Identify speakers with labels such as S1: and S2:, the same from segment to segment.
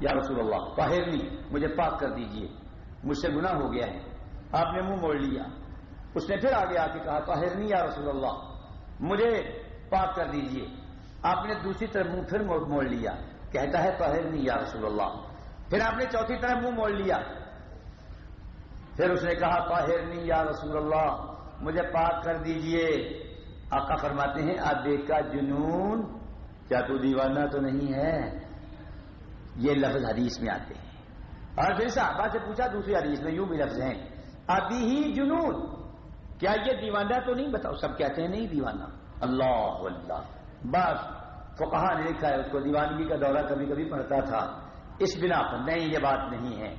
S1: یا رسول اللہ طاہرنی مجھے پاک کر دیجیے۔ مجھ سے گناہ ہو گیا ہے۔ آپ نے منہ موڑ لیا۔ اس نے پھر آگے آ کے کہا طاہرنی یا رسول اللہ، مجھے پاک کر دیجیے۔ آپ نے دوسری طرف منہ پھر موڑ لیا۔ کہتا ہے طاہرنی یا رسول اللہ۔ پھر آپ نے چوتھی طرف منہ موڑ لیا۔ پھر اس نے کہا طاہرنی یا رسول اللہ، مجھے پاک کر دیجیے۔ آقا فرماتے ہیں آپ کا جنون، کیا تو دیوانہ تو نہیں ہے؟ یہ لفظ حدیث میں آتے ہیں۔ اور پھر صحابہ سے پوچھا، دوسری حدیث میں یوں بھی لفظ ہیں۔ ابھی ہی جنون۔ کیا یہ دیوانہ تو نہیں بتاؤ؟ سب کہتے ہیں نہیں دیوانہ۔ اللہ اللہ۔ بس تو کہاں نے لکھا ہے، اس کو دیوانگی کا دورہ کبھی کبھی پڑتا تھا۔ اس بنا پر نہیں، یہ بات نہیں ہے۔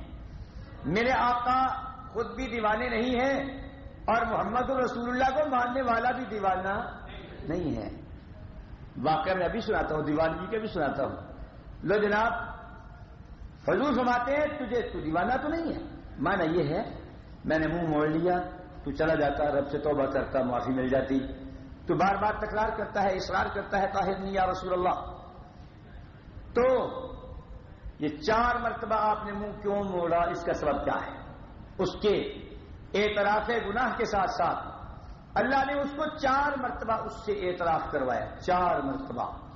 S1: میرے آقا خود بھی دیوانے نہیں ہیں اور محمد الرسول اللہ کو ماننے والا بھی دیوانہ نہیں ہے۔ واقعہ میں ابھی سناتا ہوں، دیوانگی کے بھی سناتا ہوں۔ لو جناب فضول سماتے ہیں، تجھے تو دیوانہ تو نہیں ہے۔ مانا یہ ہے، میں نے منہ موڑ لیا، تو چلا جاتا، رب سے توبہ کرتا، معافی مل جاتی۔ تو بار بار تکرار کرتا ہے، اصرار کرتا ہے، طاہر نہیں، یا رسول اللہ۔ تو یہ چار مرتبہ آپ نے منہ کیوں موڑا؟ اس کا سبب کیا ہے؟ اس کے اعتراف گناہ کے ساتھ ساتھ۔ اللہ نے اس کو چار مرتبہ اس سے اعتراف کروایا، چار مرتبہ۔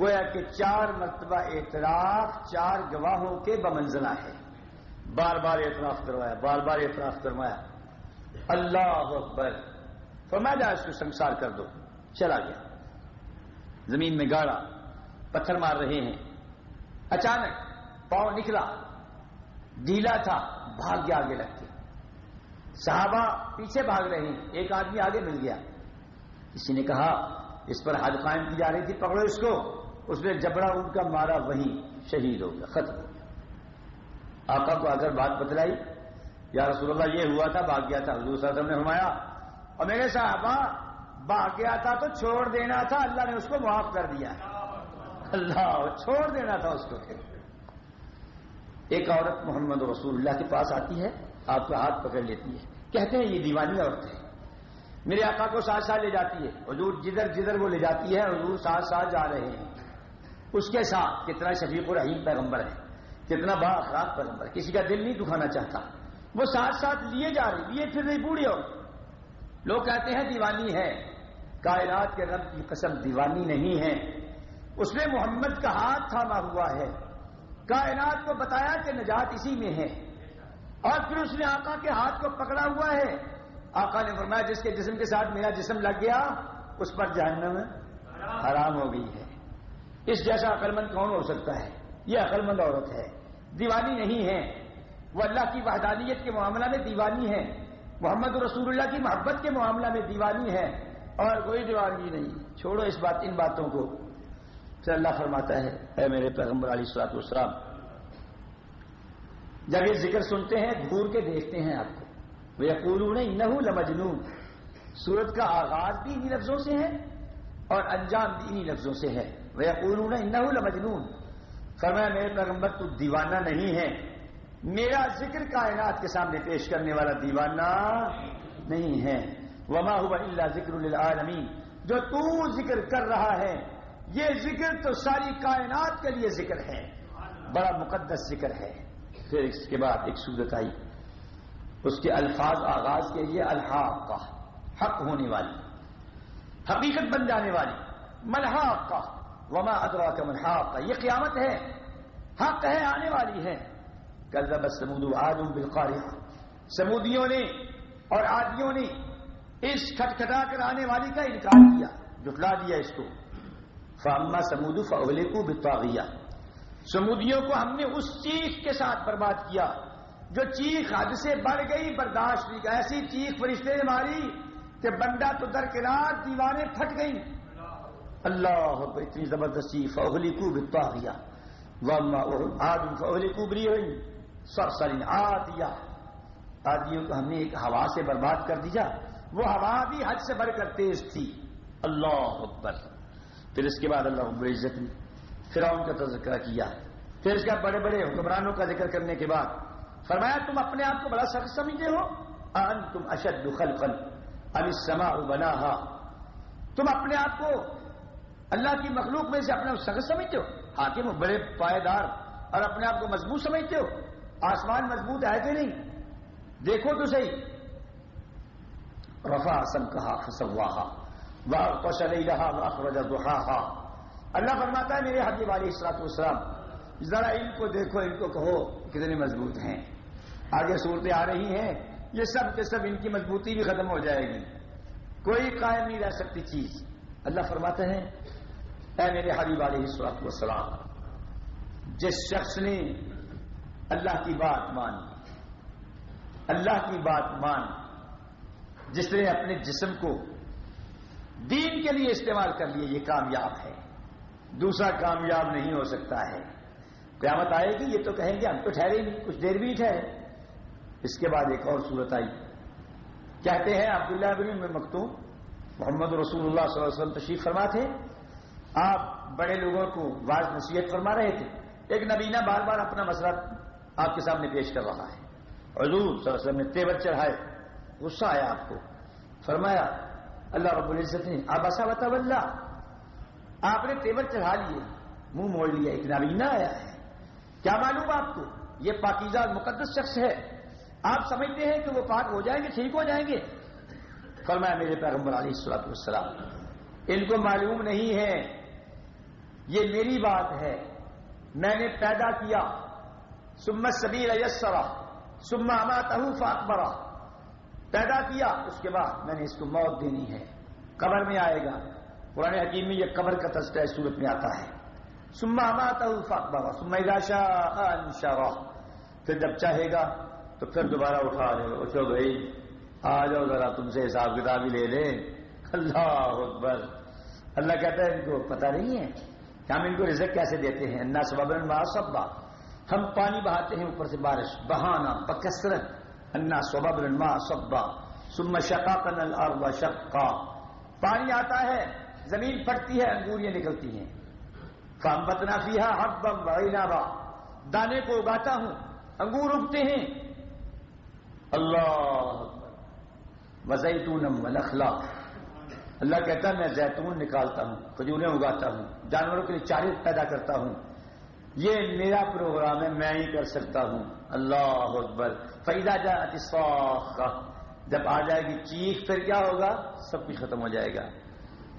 S1: گویا کہ چار مرتبہ اعتراف چار گواہوں کے بمنزلہ ہے۔ بار بار اعتراف کروایا، بار بار اعتراف کروایا۔ اللہ اکبر۔ فرمایا جائے اس کو سنسار کر دو۔ چلا گیا۔ زمین میں گاڑا، پتھر مار رہے ہیں۔ اچانک پاؤں نکلا۔ ڈھیلا تھا، بھاگ گیا آگے لگ کے صحابہ پیچھے بھاگ رہے ہیں۔ ایک آدمی آگے مل گیا۔ کسی نے کہا، اس پر حد قائم کی جا رہی تھی، پکڑو اس کو۔ اس نے جبڑا ان کا مارا، وہی شہید ہو گیا، ختم ہو گیا۔ آقا کو اگر بات بتلائی، یا رسول اللہ، یہ ہوا تھا، بھاگ گیا تھا، حضور صلی اللہ علیہ وسلم نے فرمایا، اور میرے صحابہ، بھاگ گیا تھا تو چھوڑ دینا تھا، اللہ نے اس کو معاف کر دیا اللہ، چھوڑ دینا تھا اس کو۔ ایک عورت محمد رسول اللہ کے پاس آتی ہے، آپ کا ہاتھ پکڑ لیتی ہے۔ کہتے ہیں، یہ دیوانی عورت ہے۔ میرے آقا کو ساتھ ساتھ لے جاتی ہے۔ حضور جدھر جدھر وہ لے جاتی ہے، حضور ساتھ ساتھ جا رہے ہیں۔ اس کے ساتھ کتنا شفیق الرحیم پیغمبر ہے، کتنا با اخلاق پیغمبر کسی کا دل نہیں دکھانا چاہتا۔ وہ ساتھ ساتھ لیے جا رہے، لیے پھر نہیں بوڑھی عورت لوگ کہتے ہیں دیوانی ہے۔ کائنات کے رب کی قسم دیوانی نہیں ہے۔ اس نے محمد کا ہاتھ تھاما ہوا ہے۔ کائنات کو بتایا کہ نجات اسی میں ہے۔ اور پھر اس نے آقا کے ہاتھ کو پکڑا ہوا ہے۔ آقا نے فرمایا، جس کے جسم کے ساتھ میرا جسم لگ گیا، اس پر جہنم حرام ہو گئی ہے۔ اس جیسا عقلمند کون ہو سکتا ہے؟ یہ عقلمند عورت ہے۔ دیوانی نہیں ہے۔ وہ اللہ کی وحدانیت کے معاملہ میں دیوانی ہے۔ محمد رسول اللہ کی محبت کے معاملہ میں دیوانی ہے۔ اور کوئی دیوانی نہیں۔ چھوڑو اس بات، ان باتوں کو۔ پھر اللہ فرماتا ہے، اے میرے پیغمبر علی سلاط اسلام جب یہ ذکر سنتے ہیں گور کے دیکھتے ہیں آپ کو۔ وہ یقول انہوں لمجنون۔ سورت کا آغاز بھی انہی لفظوں سے ہے اور انجام بھی انہی لفظوں سے ہے۔ وہ یقول انہوں لمجنون۔ فرمایا، میرے پیغمبر، تو دیوانہ نہیں ہے۔ میرا ذکر کائنات کے سامنے پیش کرنے والا دیوانہ نہیں ہے۔ وما ہوا اللہ ذکر للعالمین جو تو ذکر کر رہا ہے، یہ ذکر تو ساری کائنات کے لیے ذکر ہے۔ بڑا مقدس ذکر ہے۔ پھر اس کے بعد ایک سورت آئی۔ اس کے الفاظ، آغاز کے لیے الحاق کا حق ہونے والی، حقیقت بن جانے والی۔ ملحاق کا وما ادرا کا ملحاق یہ قیامت ہے، حق ہے، آنے والی ہے۔ کل سمود آدم بالقار سمودیوں نے اور آدیوں نے اس کھٹکھٹا کر آنے والی کا انکار کیا جٹلا دیا اس کو۔ فاما سمود فولے کو بتا سمودیوں کو ہم نے اس چیخ کے ساتھ برباد کیا، جو چیخ حد سے بڑھ گئی، برداشت نہیں، ایسی چیخ فرشتے نے ماری کہ بندہ تو درکنار دیوانے پھٹ گئی اللہ اتنی زبردستی فوہلی کو بتا گیا آدمی فوہلی کو بری ہوئی سر سرین آ آدمیوں کو ہم نے ایک ہوا سے برباد کر دیا۔ وہ ہوا بھی حد سے بڑھ کر تیز تھی۔ اللہ اکبر۔ پھر اس کے بعد اللہ عبر عزت نے فرعون کا تذکرہ کیا۔ پھر اس کا بڑے بڑے حکمرانوں کا ذکر کرنے کے بعد فرمایا، تم اپنے آپ کو بڑا سخت سمجھتے ہو؟ ان تم اشد خلقا اب سما بنا تم اپنے آپ کو اللہ کی مخلوق میں سے اپنا سخت سمجھتے ہو؟ حاکم بڑے پائیدار اور اپنے آپ کو مضبوط سمجھتے ہو؟ آسمان مضبوط ہے کہ نہیں؟ دیکھو تو صحیح۔ رفا سم کہا، فسواہا۔ واہ پشل رہا واہ اللہ فرماتا ہے، میرے حبیب علیہ السلاط والسلام، ذرا ان کو دیکھو، ان کو کہو کتنے مضبوط ہیں۔ آگے صورتیں آ رہی ہیں، یہ سب کے سب ان کی مضبوطی بھی ختم ہو جائے گی۔ کوئی قائم نہیں رہ سکتی چیز۔ اللہ فرماتے ہیں اے میرے حبیب علیہ السلاط والسلام، جس شخص نے اللہ کی بات مانی، اللہ کی بات مان، جس نے اپنے جسم کو دین کے لیے استعمال کر لیے، یہ کامیاب ہے۔ دوسرا کامیاب نہیں ہو سکتا ہے۔ قیامت آئے گی، یہ تو کہیں گے، ہم تو ٹھہرے نہیں، کچھ دیر بھی ٹھہرے۔ اس کے بعد ایک اور صورت آئی۔ کہتے ہیں عبداللہ بن میں مکتوم، محمد رسول اللہ صلی اللہ علیہ وسلم تشریف فرما تھے آپ بڑے لوگوں کو واضح نصیحت فرما رہے تھے۔ ایک نبینہ بار بار اپنا مسئلہ آپ کے سامنے پیش کر رہا ہے۔ حضور صلی اللہ علیہ وسلم نے تیور چڑھائے، غصہ آیا آپ کو۔ فرمایا، اللہ رب العزت نے آپ ایسا بتا آپ نے تیور چڑھا لیے منہ موڑ لیا، ایک نابینا آیا ہے۔ کیا معلوم آپ کو، یہ پاکیزہ مقدس شخص ہے۔ آپ سمجھتے ہیں کہ وہ پاک ہو جائیں گے، ٹھیک ہو جائیں گے۔ فرمایا، میرے پیغمبر علی السلاط والسلام، ان کو معلوم نہیں ہے یہ میری بات ہے۔ میں نے پیدا کیا۔ سمت سبیر یسرا سما اماتہ اکبرا پیدا کیا۔ اس کے بعد میں نے اس کو موت دینی ہے۔ قبر میں آئے گا۔ قرآن حکیم میں یہ قبر کا تذکرہ صورت میں آتا ہے۔ سما اماتہ اکبرا سما انشا پھر جب چاہے گا تو پھر دوبارہ اٹھا لے۔ گا اچھو بھائی، آ جاؤ ذرا تم سے حساب کتاب ہی لے لیں۔ اللہ اکبر۔ اللہ کہتا ہے ان کو پتہ نہیں ہے۔ ہم ان کو رزق کیسے دیتے ہیں؟ نہ سبب سبا ہم پانی بہاتے ہیں اوپر سے بارش، بہانا، بکثرت۔ انا سبب ما سبا سم شکا کنل اور شکا پانی آتا ہے، زمین پھٹتی ہے، انگوریاں نکلتی ہیں۔ کام بتنا فیحا حق بم با دانے کو اگاتا ہوں، انگور اگتے ہیں۔ اللہ وزیتونم ونخلا اللہ کہتا ہے، میں زیتون نکالتا ہوں، کھجوریں اگاتا ہوں۔ جانوروں کے لیے چارے پیدا کرتا ہوں۔ یہ میرا پروگرام ہے، میں ہی کر سکتا ہوں۔ اللہ اکبر۔ فیدا جا کا جب آ جائے گی چیخ، پھر کیا ہوگا؟ سب کچھ ختم ہو جائے گا۔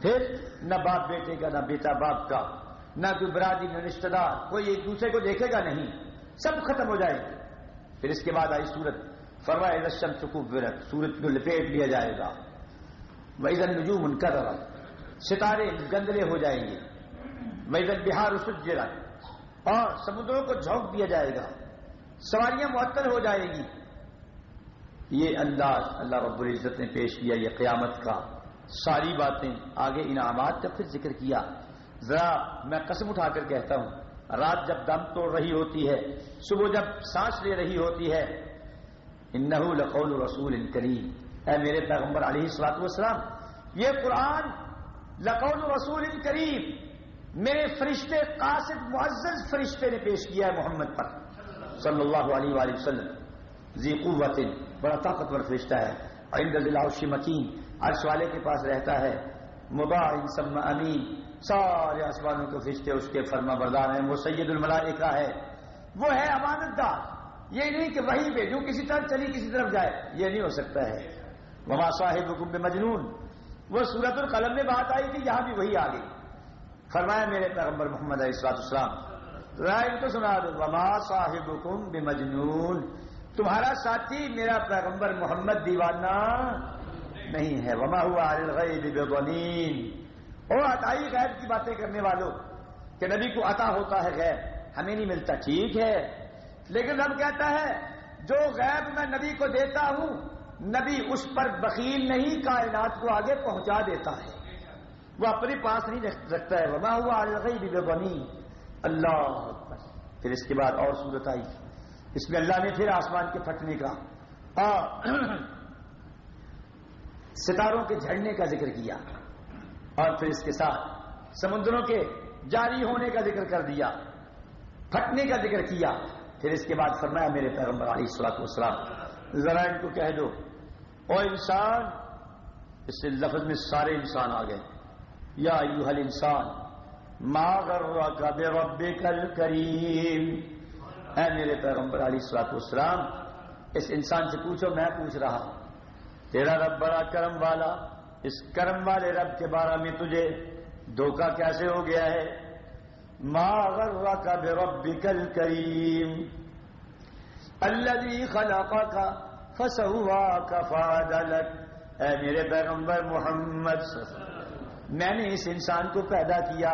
S1: پھر نہ باپ بیٹے کا، نہ بیٹا باپ کا، نہ کوئی برادری، نہ رشتے دار، کوئی ایک دوسرے کو دیکھے گا نہیں۔ سب ختم ہو جائے گی۔ پھر اس کے بعد آئی سورت۔ فرمائے رشم چکوب ورت سورت کو لپیٹ لیا جائے گا۔ ویزن نجوم ان کا ستارے گندلے ہو جائیں گے۔ ویزن بہار اسجرت اور سمندروں کو جھونک دیا جائے گا۔ سواریاں معطل ہو جائے گی۔ یہ انداز اللہ رب العزت نے پیش کیا یہ قیامت کا۔ ساری باتیں آگے انعامات کا پھر ذکر کیا۔ ذرا میں قسم اٹھا کر کہتا ہوں، رات جب دم توڑ رہی ہوتی ہے، صبح جب سانس لے رہی ہوتی ہے ان لقول رسول ان کریم۔ اے میرے پیغمبر علیہ السلاط والسلام، یہ قرآن لقول رسول ان کریم میرے فرشتے قاصد معزز فرشتے نے پیش کیا ہے محمد پر۔ صلی اللہ علیہ وآلہ وسلم۔ ذی قوت، بڑا طاقتور فرشتہ ہے۔ عند ذی مکین۔ عرش والے کے پاس رہتا ہے۔ مباع سم امین۔ سارے آسمانوں کے فرشتے اس کے فرما بردار ہیں۔ وہ سید الملائکہ ہے۔ وہ ہے امانت دار۔ یہ نہیں کہ وہی پہ جو کسی طرف چلی، کسی طرف جائے۔ یہ نہیں ہو سکتا ہے۔ وما صاحب حکم مجنون وہ سورت القلم میں بات آئی تھی، یہاں بھی وہی آ گئی فرمایا میرے پیغمبر محمد علیہ السلام اسلام رائے تو سنا دو، وما صاحب حکم بے مجنون تمہارا ساتھی میرا پیغمبر محمد دیوانہ نہیں ہے، وما ہوا بغنین او عطائی غیر کی باتیں کرنے والوں کہ نبی کو عطا ہوتا ہے غیر ہمیں نہیں ملتا، ٹھیک ہے۔ لیکن رب کہتا ہے، جو غیب میں نبی کو دیتا ہوں، نبی اس پر بخیل نہیں، کائنات کو آگے پہنچا دیتا ہے۔ وہ اپنے پاس نہیں رکھتا ہے۔ وما ہوا بنی اللہ پھر اس کے بعد اور صورت آئی۔ اس میں اللہ نے پھر آسمان کے پھٹنے کا اور ستاروں کے جھڑنے کا ذکر کیا۔ اور پھر اس کے ساتھ سمندروں کے جاری ہونے کا ذکر کر دیا۔ پھٹنے کا ذکر کیا۔ پھر اس کے بعد فرمایا میرے پیغمبر علیہ السلاط والسلام، ذرا ان کو کہہ دو۔ اور انسان، اس سے لفظ میں سارے انسان آ گئے۔ یا ایوہ الانسان، ما غرک بربک الکریم۔ اے میرے پیغمبر علی سلاط اسلام اس انسان سے پوچھو، میں پوچھ رہا ہوں، تیرا رب بڑا کرم والا، اس کرم والے رب کے بارے میں تجھے دھوکہ کیسے ہو گیا ہے؟ ما غرک بربک الکریم۔ الذي خلقك فسواك فعدلك اے میرے پیغمبر محمد میں نے اس انسان کو پیدا کیا،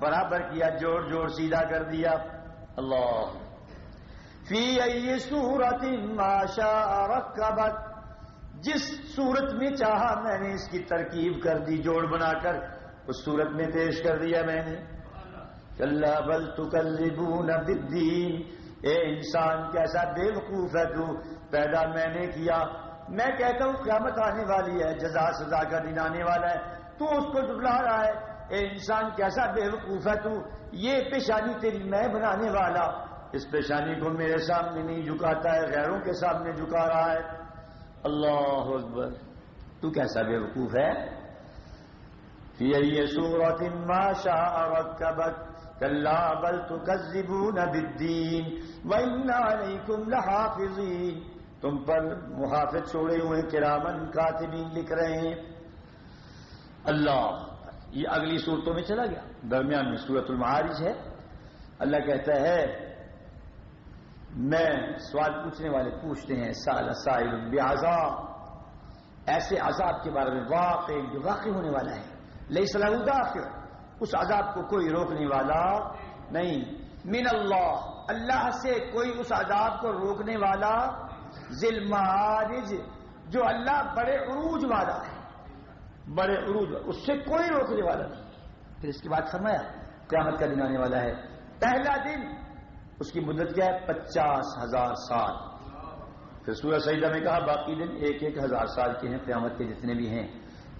S1: برابر کیا، جوڑ جوڑ سیدھا کر دیا۔ اللہ۔ فی ای صورت ما شاء رکبت۔ جس صورت میں چاہا میں نے اس کی ترکیب کر دی، جوڑ بنا کر۔ اس صورت میں پیش کر دیا میں نے۔ اللہ بل تکذبون بالدین۔ اے انسان، کیسا بے وقوف ہے تو پیدا میں نے کیا۔ میں کہتا ہوں، قیامت آنے والی ہے، جزا سزا کا دن آنے والا ہے۔ تو اس کو جھٹلا رہا ہے۔ اے انسان، کیسا بے وقوف ہے تو؟ یہ پیشانی تیری میں بنانے والا۔ اس پیشانی کو میرے سامنے نہیں جھکاتا ہے، غیروں کے سامنے جھکا رہا ہے۔ اللہ اکبر۔ تو کیسا بے وقوف ہے یہ سورت ما شاء رکبت۔ کلا بل تکذبون بالدین۔ وَإِنَّ عَلَيْكُمْ لَحَافِظِينَ تم پر محافظ چھوڑے ہوئے کرامن کاتبین لکھ رہے ہیں۔ اللہ یہ اگلی صورتوں میں چلا گیا۔ درمیان میں سورت المعارج ہے۔ اللہ کہتا ہے، میں سوال پوچھنے والے پوچھتے ہیں سال سائل بعذاب۔ ایسے عذاب کے بارے میں واقع، جو واقع ہونے والا ہے۔ لئی صلاح داخل اس عذاب کو کوئی روکنے والا نہیں۔ من اللہ اللہ سے کوئی اس عذاب کو روکنے والا۔ ذل معارج جو اللہ بڑے عروج والا ہے۔ بڑے عروج اس سے کوئی روکنے والا نہیں۔ پھر اس کی بات فرمایا، قیامت کا دن آنے والا ہے۔ پہلا دن، اس کی مدت کیا ہے؟ پچاس ہزار سال۔ پھر سورج سعیدہ میں کہا، باقی دن ایک ایک ہزار سال کے ہیں، قیامت کے جتنے بھی ہیں۔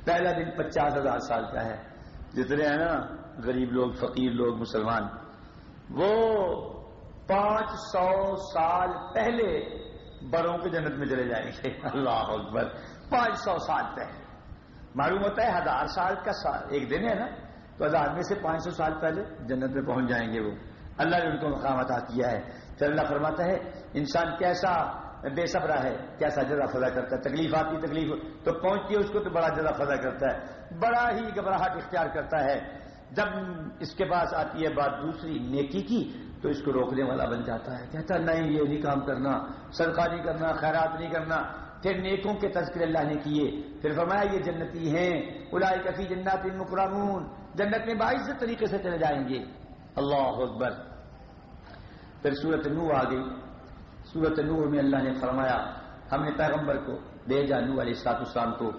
S1: پہلا دن پچاس ہزار سال کا ہے۔ جتنے ہیں نا، غریب لوگ، فقیر لوگ، مسلمان۔ وہ پانچ سو سال پہلے بڑوں کے جنت میں چلے جائیں گے۔ اللہ اکبر، پانچ سو سال پہلے۔ معلوم ہوتا ہے ہزار سال کا سال ایک دن ہے نا، تو ہزار میں سے پانچ سو سال پہلے جنت میں پہنچ جائیں گے وہ۔ اللہ نے ان کو مقام عطا کیا ہے۔ پھر اللہ فرماتا ہے، انسان کیسا بے صبرا ہے، کیسا جزا فضا کرتا ہے۔ تکلیف آتی تکلیف تو پہنچتی ہے اس کو تو بڑا جزا فضا کرتا ہے۔ بڑا ہی گھبراہٹ اختیار کرتا ہے۔ جب اس کے پاس آتی ہے بات دوسری نیکی کی، تو اس کو روکنے والا بن جاتا ہے۔ کہتا ہے، نہیں، یہ نہیں کام کرنا، صدقہ نہیں کرنا، خیرات نہیں کرنا۔ پھر نیکوں کے تذکر اللہ نے کیے۔ پھر فرمایا، یہ جنتی ہیں۔ الائی کفی جنات مکرمون۔ جنت میں باعث طریقے سے چلے جائیں گے۔ اللہ اکبر۔ پھر سورت نو آ گئی۔ سورت نور میں اللہ نے فرمایا، ہم نے پیغمبر کو بھیجا نو علیہ السلاط اسلام کو،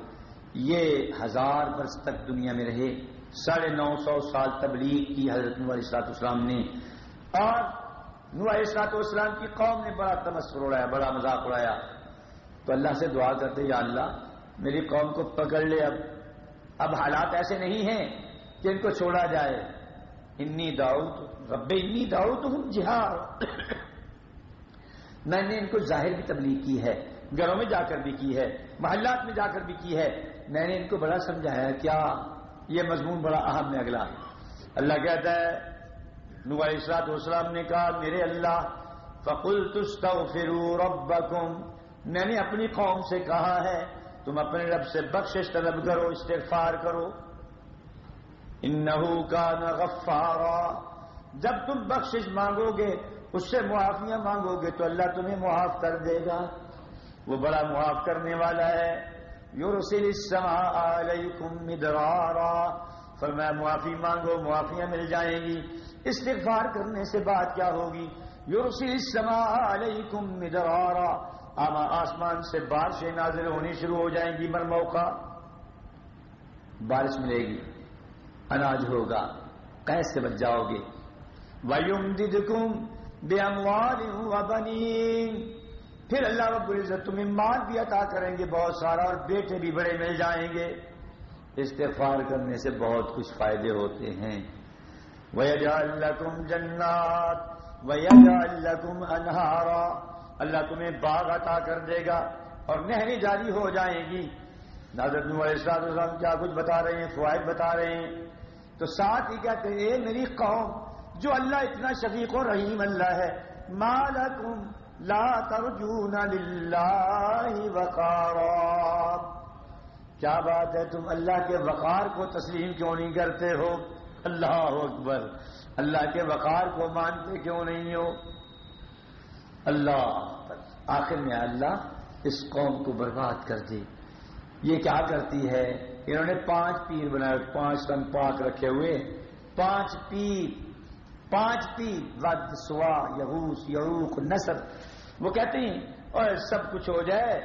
S1: یہ ہزار برس تک دنیا میں رہے۔ ساڑھے نو سو سال تبلیغ کی حضرت نو علیہ السلاط اسلام نے۔ اور نو علیہ السلاط اسلام کی قوم نے بڑا تمسر اڑایا، بڑا مذاق اڑایا۔ تو اللہ سے دعا کرتے، یا اللہ، میری قوم کو پکڑ لے اب۔ اب حالات ایسے نہیں ہیں کہ ان کو چھوڑا جائے۔ انی داؤد رب انی داؤد ہوں جہاد۔ میں نے ان کو ظاہر بھی تبلیغ کی ہے، گھروں میں جا کر بھی کی ہے، محلات میں جا کر بھی کی ہے۔ میں نے ان کو بڑا سمجھایا، کیا یہ مضمون بڑا اہم ہے اگلا؟ اللہ کہتا ہے نو اسرات اسلام نے کہا، میرے اللہ فقل تستغفروا ربکم میں نے اپنی قوم سے کہا ہے، تم اپنے رب سے بخشش طلب کرو، استغفار کرو۔ انہو کان غفارا۔ جب تم بخشش مانگو گے اس سے معافیاں مانگو گے تو اللہ تمہیں معاف کر دے گا۔ وہ بڑا معاف کرنے والا ہے۔ یورسل السماء علیکم مدرارا۔ فرمایا، معافی مانگو، معافیاں مل جائیں گی۔ استغفار کرنے سے بات کیا ہوگی؟ یورسل السماء علیکم مدرارا۔ آما آسمان سے بارشیں نازل ہونی شروع ہو جائیں گی بر موقع، بارش ملے گی، اناج ہوگا، کیسے بچ جاؤ گے؟ ویم ددکم بے اموال پھر اللہ رب العزت تمہیں مال بھی عطا کریں گے بہت سارا اور بیٹے بھی بڑے مل جائیں گے۔ استغفار کرنے سے بہت کچھ فائدے ہوتے ہیں۔ وَيَجْعَلْ جنات، وَيَجْعَلْ انہارا اللہ تمہیں باغ عطا کر دے گا اور نہری جاری ہو جائیں گی۔ ناظر السلام کیا کچھ بتا رہے ہیں؟ فوائد بتا رہے ہیں۔ تو ساتھ ہی کہتے ہیں، اے میری قوم، جو اللہ اتنا شفیق و رحیم اللہ ہے مالکم لا ترجون للہ وقارا۔ کیا بات ہے؟ تم اللہ کے وقار کو تسلیم کیوں نہیں کرتے ہو؟ اللہ اکبر، اللہ کے وقار کو مانتے کیوں نہیں ہو؟ اللہ آخر میں اللہ اس قوم کو برباد کر دی یہ کیا کرتی ہے؟ انہوں نے پانچ پیر بنائے، پانچ تن پاک رکھے ہوئے۔ پانچ پیر پانچ پیر، ود، سوا یہوس یعوق، نصر۔ وہ کہتے ہیں، اور سب کچھ ہو جائے۔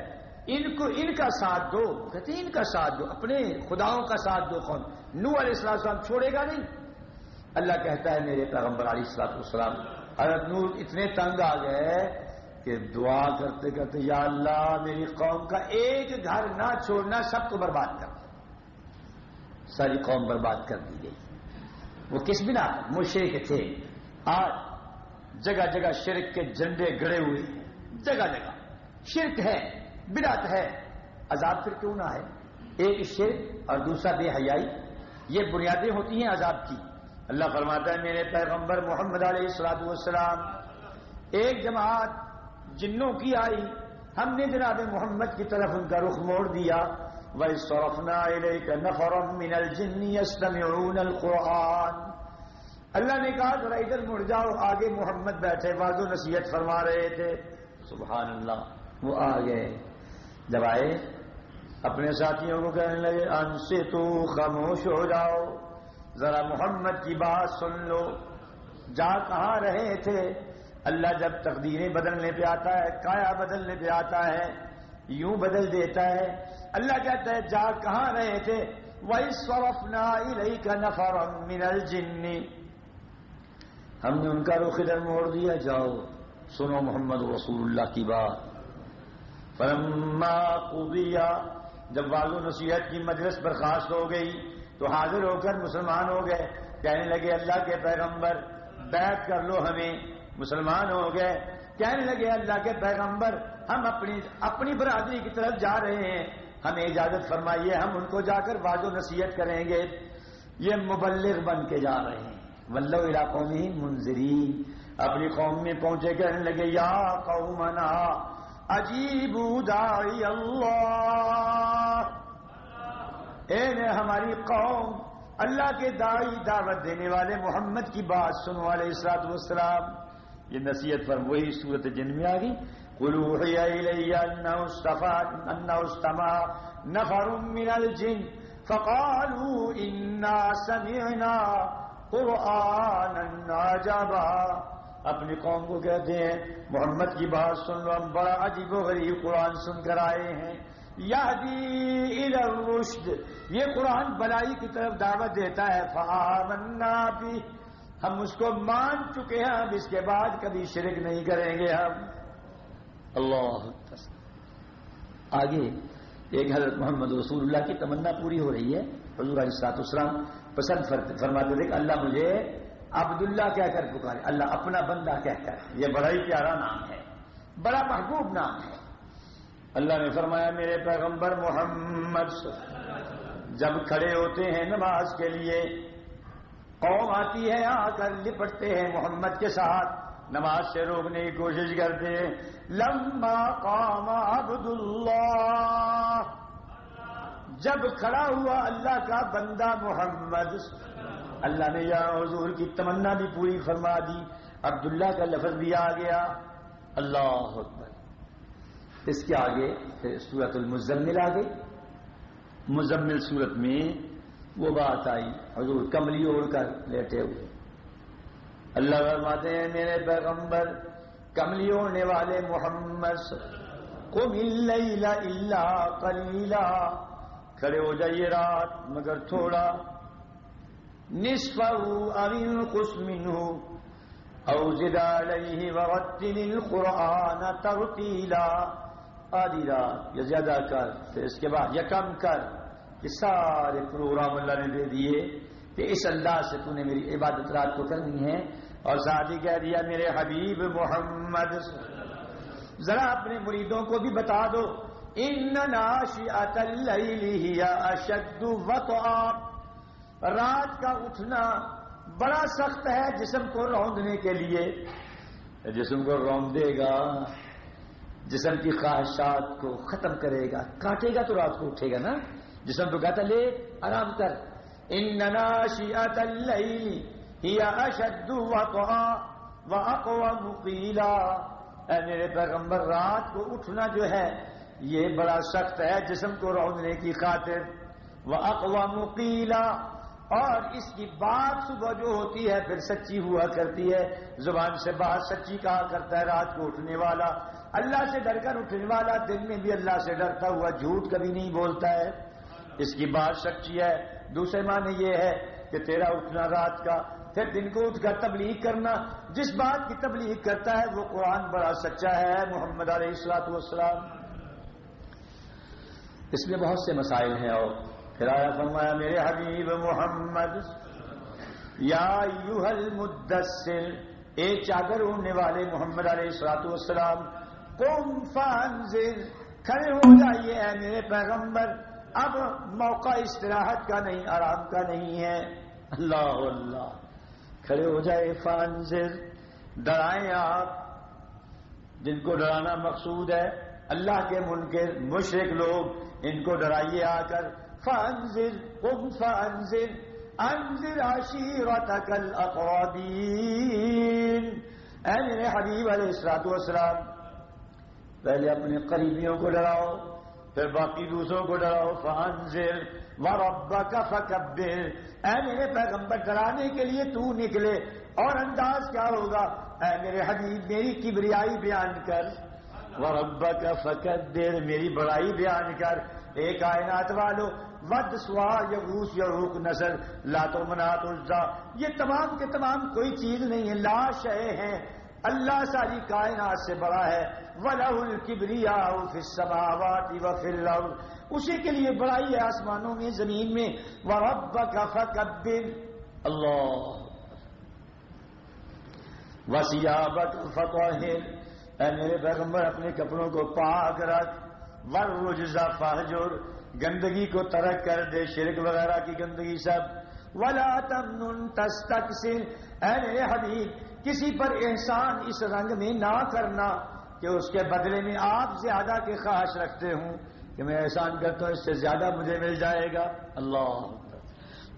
S1: ان کو، ان کا ساتھ دو۔ کہتے ہیں، ان کا ساتھ دو۔ اپنے خداؤں کا ساتھ دو کون نو علیہ السلام چھوڑے گا نہیں۔ اللہ کہتا ہے، میرے پیغمبر علیہ السلام السلام حضرت نور اتنے تنگ آ گئے کہ دعا کرتے کرتے یا اللہ میری قوم کا ایک گھر نہ چھوڑنا سب کو برباد کر ساری قوم برباد کر دی گئی۔ وہ کس بنا مشرق تھے۔ آج جگہ جگہ شرک کے جھنڈے گڑے ہوئے جگہ جگہ۔ شرک ہے برات ہے۔ عذاب پھر کیوں نہ ہے ایک شرک اور دوسرا بے حیائی۔ یہ بنیادیں ہوتی ہیں عذاب کی۔ اللہ فرماتا ہے، میرے پیغمبر محمد علیہ السلاد والسلام، ایک جماعت جنوں کی آئی، ہم نے جناب محمد کی طرف ان کا رخ موڑ دیا وہ سورفنا نفرم من الجن يستمعون القرآن۔ اللہ نے کہا، ذرا ادھر مڑ جاؤ، آگے محمد بیٹھے واض و نصیحت فرما رہے تھے۔ سبحان اللہ، وہ آ گئے۔ جب آئے، اپنے ساتھیوں کو کہنے لگے ان سے تو خاموش ہو جاؤ۔ ذرا محمد کی بات سن لو۔ جا کہاں رہے تھے؟ اللہ جب تقدیریں بدلنے پہ آتا ہے، کایا بدلنے پہ آتا ہے، یوں بدل دیتا ہے۔ اللہ کہتا ہے، جا کہاں رہے تھے؟ وہی سورفنا کا نفر من الجنی ہم نے ان کا رخ ادھر موڑ دیا، جاؤ، سنو محمد رسول اللہ کی بات۔ فرما قضیہ جب والو نصیحت کی مجلس برخاست ہو گئی تو حاضر ہو کر مسلمان ہو گئے۔ کہنے لگے، اللہ کے پیغمبر بیٹھ کر لو ہمیں۔ مسلمان ہو گئے۔ کہنے لگے، اللہ کے پیغمبر، ہم اپنی اپنی برادری کی طرف جا رہے ہیں۔ ہمیں اجازت فرمائیے، ہم ان کو جا کر واض و نصیحت کریں گے۔ یہ مبلغ بن کے جا رہے ہیں۔ ولو علاقوں میں منظرین اپنی قوم میں پہنچے، کہنے لگے، یا قومنا عجیب دائی اللہ۔ اے ہماری قوم، اللہ کے دائی دعوت دینے والے محمد کی بات سنو والے اسرات وسلام یہ نصیحت پر وہی صورت جن میں آ گئی۔ نفر من الجن۔ فقالوا انا سمعنا قرآنا عجبا۔ اپنی قوم کو کہتے ہیں، محمد کی بات سن لو، ہم بڑا عجیب و غریب قرآن سن کر آئے ہیں۔ یادی الرشد۔ یہ قرآن بلائی کی طرف دعوت دیتا ہے، فآمنا بھی ہم اس کو مان چکے ہیں اب اس کے بعد کبھی شرک نہیں کریں گے ہم۔ اللہ آگے، ایک حضرت محمد رسول اللہ کی تمنا پوری ہو رہی ہے۔ حضور علیہ السلاط اسلام پسند فرماتے تھے کہ اللہ مجھے عبداللہ کہہ کر پکارے۔ اللہ اپنا بندہ کہہ کر۔ یہ بڑا ہی پیارا نام ہے، بڑا محبوب نام ہے۔ اللہ نے فرمایا، میرے پیغمبر محمد، جب کھڑے ہوتے ہیں نماز کے لیے، قوم آتی ہے آ کر لپٹتے ہیں محمد کے ساتھ۔ نماز سے روکنے کی کوشش کرتے ہیں۔ لمبا قام عبد اللہ جب کھڑا ہوا اللہ کا بندہ محمد، اللہ نے یا حضور کی تمنا بھی پوری فرما دی۔ عبداللہ کا لفظ بھی آ گیا۔ اللہ اس کے آگے پھر سورت المزمل آ گئی مزمل صورت میں وہ بات آئی، حضور کملی اوڑھ کر لیٹے ہوئے۔ اللہ فرماتے ہیں، میرے پیغمبر، کملی اوڑھنے والے محمد کو مل اللہ کلیلا کھڑے ہو جائیے رات، مگر تھوڑا۔ نصف امین کسمن او جدا علیہ وغتل القرآن ترتیلا۔ آدھی رات یا زیادہ کر، پھر اس کے بعد یا کم کر، یہ سارے پروگرام اللہ نے دے دیے کہ اس اللہ سے تو نے میری عبادت رات کو کرنی ہے۔ اور ساتھ ہی کہہ دیا، میرے حبیب محمد، ذرا اپنے مریدوں کو بھی بتا دو۔ ان ناشی اشد رات کا اٹھنا بڑا سخت ہے جسم کو روندنے کے لیے۔ جسم کو روم دے گا۔ جسم کی خواہشات کو ختم کرے گا، کاٹے گا تو رات کو اٹھے گا نا؟ جسم تو کہتا لے، آرام کر۔ ان ناشیات اللیل ہی اشد وقعا واقوى مقیلا اے میرے پیغمبر، رات کو اٹھنا جو ہے، یہ بڑا سخت ہے جسم کو رونے کی خاطر۔ وہ اقوا مقیلا اور اس کی بات صبح جو ہوتی ہے، پھر سچی ہوا کرتی ہے۔ زبان سے باہر سچی کہا کرتا ہے، رات کو اٹھنے والا۔ اللہ سے ڈر کر اٹھنے والا دن میں بھی اللہ سے ڈرتا ہوا جھوٹ کبھی نہیں بولتا ہے۔ اس کی بات سچی ہے۔ دوسرے معنی یہ ہے کہ تیرا اٹھنا رات کا، پھر دن کو اٹھ کر تبلیغ کرنا۔ جس بات کی تبلیغ کرتا ہے، وہ قرآن بڑا سچا ہے، محمد علیہ السلاط والسلام۔ اس میں بہت سے مسائل ہیں اور پھر آیا فرمایا، میرے حبیب محمد، یا یوہل مدثر اے چادر اڑنے والے محمد علیہ السلاط والسلام قم فانزل، کھڑے ہو جائیے اے میرے پیغمبر۔ اب موقع استراحت کا نہیں، آرام کا نہیں ہے۔ اللہ اللہ۔ کھڑے ہو جائے فانزل۔ ڈرائیں آپ۔ جن کو ڈرانا مقصود ہے، اللہ کے منکر مشرق لوگ، ان کو ڈرائیے آ کر۔ فانزل، قم فانزل۔ انزل عشیرتک الاقربین۔ اے میرے حبیب علیہ السلاط والسلام پہلے اپنے قریبیوں کو ڈراؤ، پھر باقی دوسروں کو ڈراؤ فانزل وربک فکبر اے میرے پیغمبر، ڈرانے کے لیے تو نکلے۔ اور انداز کیا ہوگا؟ اے میرے حبیب، میری کبریائی بیان کر۔ وربک فکبر میری بڑائی بیان کر۔ ایک کائنات والو، ود سوا یغوس یعوق نسل۔ لاتو منات الزا یہ تمام کے تمام کوئی چیز نہیں ہے۔ لا شے ہیں اللہ ساری کائنات سے بڑا ہے۔ وَلَهُ الْكِبْرِيَاءُ فِي السَّمَاوَاتِ وَفِي الْأَرْضِ۔ اسی کے لیے بڑائی ہے آسمانوں میں، زمین میں۔ وَرَبَّكَ فَكَبِّرْ۔ اللہ۔ وَسِيَابَكَ فَطَهِرْ۔ اے میرے پیغمبر، اپنے کپڑوں کو پاک رکھ۔ وَالرُّجْزَ فَحْجُرْ گندگی کو ترک کر دے، شرک وغیرہ کی گندگی سب۔ وَلَا تَمْنُن تَسْتَكْسِرْ اے میرے حبیب، کسی پر احسان اس رنگ میں نہ کرنا۔ کہ اس کے بدلے میں آپ زیادہ کی خواہش رکھتے ہوں کہ میں احسان کرتا ہوں اس سے زیادہ مجھے مل جائے گا۔ اللہ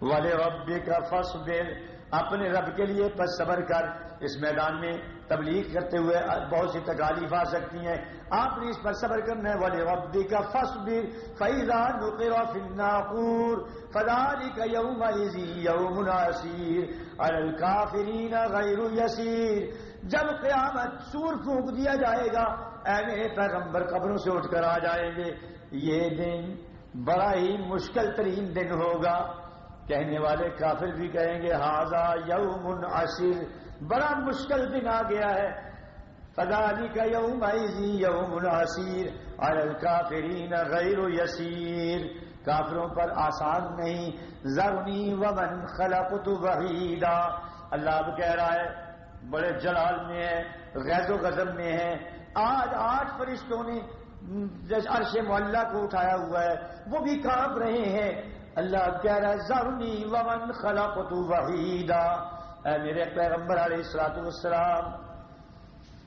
S1: والے رب کا فصل اپنے رب کے لیے پس صبر کر۔ اس میدان میں تبلیغ کرتے ہوئے بہت سی تکالیف آ سکتی ہیں۔ آپ نے اس پر صبر کرنا ہے والے ربی کا فص بر فیضا فناقور فداری کا یوم یوم ناصیر الکافرین غیر یسیر جب قیامت سور پھونک دیا جائے گا، اے میرے پیغمبر قبروں سے اٹھ کر آ جائیں گے۔ یہ دن بڑا ہی مشکل ترین دن ہوگا۔ کہنے والے کافر بھی کہیں گے ہاضا یوم عشیر بڑا مشکل دن آ گیا ہے۔ فدالی کا یوم عیزی یوم عصیر الکافرین غیر یسیر۔ کافروں پر آسان نہیں۔ ضرنی ومن خلقت وحیدا۔ اللہ اب کہہ رہا ہے، بڑے جلال میں ہے غیر و غضب میں ہے۔ آج آٹھ فرشتوں نے عرش معلّہ کو اٹھایا ہوا ہے، وہ بھی کانپ رہے ہیں۔ اللہ کہہ رہا ہے ضرنی ومن خلقت وحیدا۔ اے میرے پیغمبر علیہ السلاط والسلام،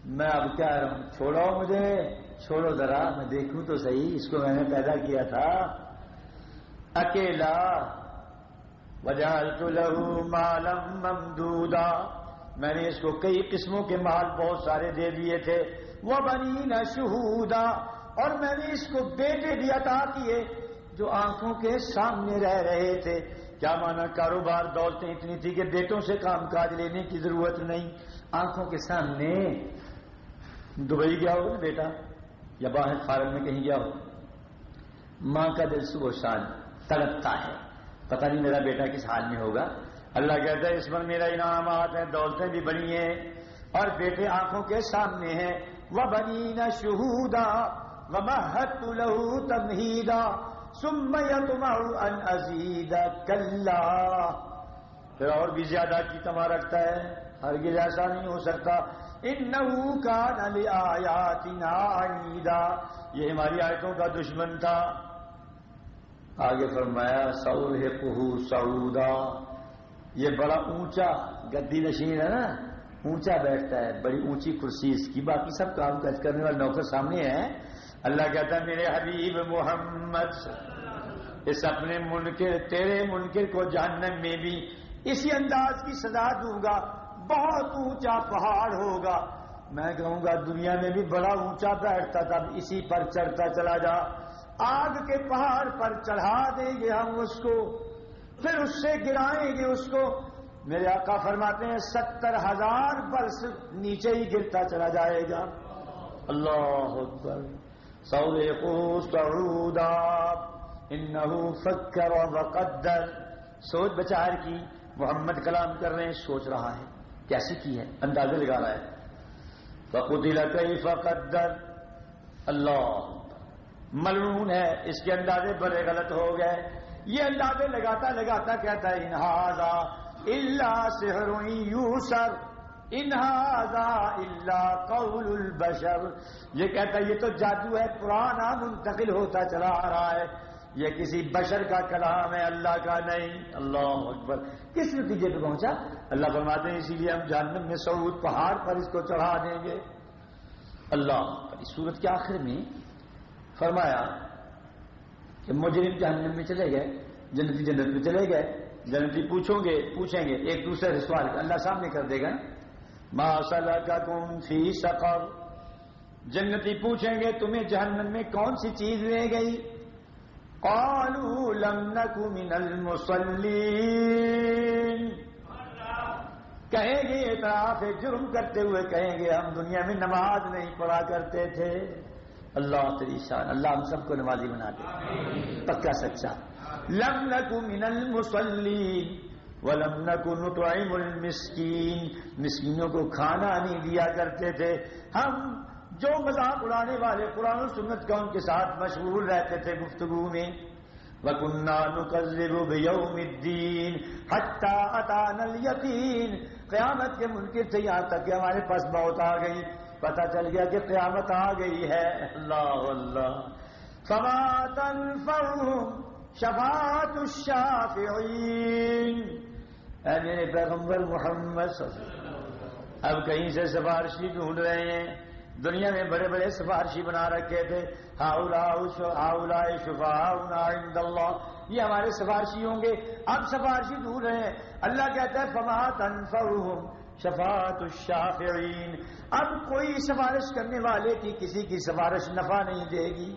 S1: میں اب کہہ رہا ہوں چھوڑو مجھے، چھوڑو ذرا، میں دیکھوں تو صحیح، اس کو میں نے پیدا کیا تھا۔ اکیلا وجالت لہو مالم ممدودا۔ میں نے اس کو کئی قسموں کے مال، بہت سارے دے دیے تھے۔ وہ بنی نہ شہودا۔ اور میں نے اس کو بیٹے بھی عطا کیے جو آنکھوں کے سامنے رہ رہے تھے۔ کیا مانا کاروبار دولتیں اتنی تھی کہ بیٹوں سے کام کاج لینے کی ضرورت نہیں۔ آنکھوں کے سامنے دبئی گیا ہو بیٹا، یا باہر فارم میں کہیں گیا ہو۔ ماں کا دل صبح شان تڑپتا ہے۔ پتہ نہیں میرا بیٹا کس حال میں ہوگا۔ اللہ کہتا ہے، اس پر میرا انعامات ہیں دولتیں بھی بنی ہیں اور بیٹے آنکھوں کے سامنے ہیں۔ وہ بنی نہ شہودا و محت لہو تمہیدا سمیا تمہارو ان عزیز کل پھر اور بھی زیادہ کی تما رکھتا ہے۔ ہرگز ایسا نہیں ہو سکتا۔ ان کا نل آیات یہ ہماری آیتوں کا دشمن تھا۔ آگے فرمایا سعود ہے پہو سعودا۔ یہ بڑا اونچا گدی نشین ہے نا۔ اونچا بیٹھتا ہے۔ بڑی اونچی کرسی اس کی۔ باقی سب کام کاج کرنے والے نوکر سامنے ہیں۔ اللہ کہتا ہے، میرے حبیب محمد، اس اپنے منکر، تیرے منکر کو جہنم میں بھی اسی انداز کی سزا دوں گا، بہت اونچا پہاڑ ہوگا۔ میں کہوں گا، دنیا میں بھی بڑا اونچا بیٹھتا تھا اسی پر چڑھتا چلا جا۔ آگ کے پہاڑ پر چڑھا دیں گے ہم اس کو، پھر اس سے گرائیں گے اس کو۔ میرے آقا فرماتے ہیں، ستر ہزار برس نیچے ہی گرتا چلا جائے گا۔ اللہ اکبر۔ سعودا انہو فکر وقدر. سوچ بچار کی محمد کلام کر رہے ہیں، سوچ رہا ہے۔ کیسی کی ہے؟ اندازہ لگا رہا ہے۔ فقدل کیف قدر؟ اللہ۔ ملعون ہے، اس کے اندازے بڑے غلط ہو گئے۔ یہ اندازے لگاتا لگاتا کہتا ہے انہذا اللہ سحر یوسر انہذا اللہ قول البشر۔ یہ کہتا ہے، یہ تو جادو ہے پرانا منتقل ہوتا چلا آ رہا ہے۔ یہ کسی بشر کا کلام ہے، اللہ کا نہیں۔ اللہ اکبر۔ کس نتیجے پہ پہنچا؟ اللہ فرماتے ہیں، اسی لیے ہم جہنم میں سعود پہاڑ پر اس کو چڑھا دیں گے۔ اللہ اس صورت کے آخر میں فرمایا کہ مجرم جہنم میں چلے گئے، جنتی جنت میں چلے گئے۔ جنتی پوچھو گے، پوچھیں گے، ایک دوسرے سے سوال، اللہ سامنے کر دے گا۔ ماسا کا کون فی سقر۔ جنتی پوچھیں گے تمہیں جہنم میں کون سی چیز لے گئی؟ قالوا لم من المصلين کہیں گے اعتراف جرم کرتے ہوئے کہیں گے ہم دنیا میں نماز نہیں پڑھا کرتے تھے۔ اللہ تری شان اللہ ہم سب کو نمازی بنا دے۔ پکا سچا۔ لم من المسلین ولم نک نطعم المسکین۔ مسکینوں کو کھانا نہیں دیا کرتے تھے۔ ہم جو مذاق اڑانے والے قرآن و سنت کا ان کے ساتھ مشغول رہتے تھے گفتگو میں۔ وَكُنَّا نُكَذِّبُ بِيَوْمِ الدِّينِ حَتَّى أَتَانَ قیامت کے منکر تھے یہاں تک کہ ہمارے پاس بہت آ گئی۔ پتا چل گیا کہ قیامت آ گئی ہے۔ اللہ اللہ۔ فما تنفعهم شفاعت الشافعین اے میرے پیغمبر محمد صلی اللہ علیہ وسلم، اب کہیں سے سفارشی ڈھونڈ رہے ہیں؟ دنیا میں بڑے بڑے سفارشی بنا رکھے تھے۔ ہاؤلا شفا عند اللہ۔ یہ ہمارے سفارشی ہوں گے۔ اب سفارشی ڈھونڈ رہے ہیں۔ اللہ کہتا ہے، فما تنفعهم شفاعت الشافعین۔ اب کوئی سفارش کرنے والے کی کسی کی سفارش نفع نہیں دے گی۔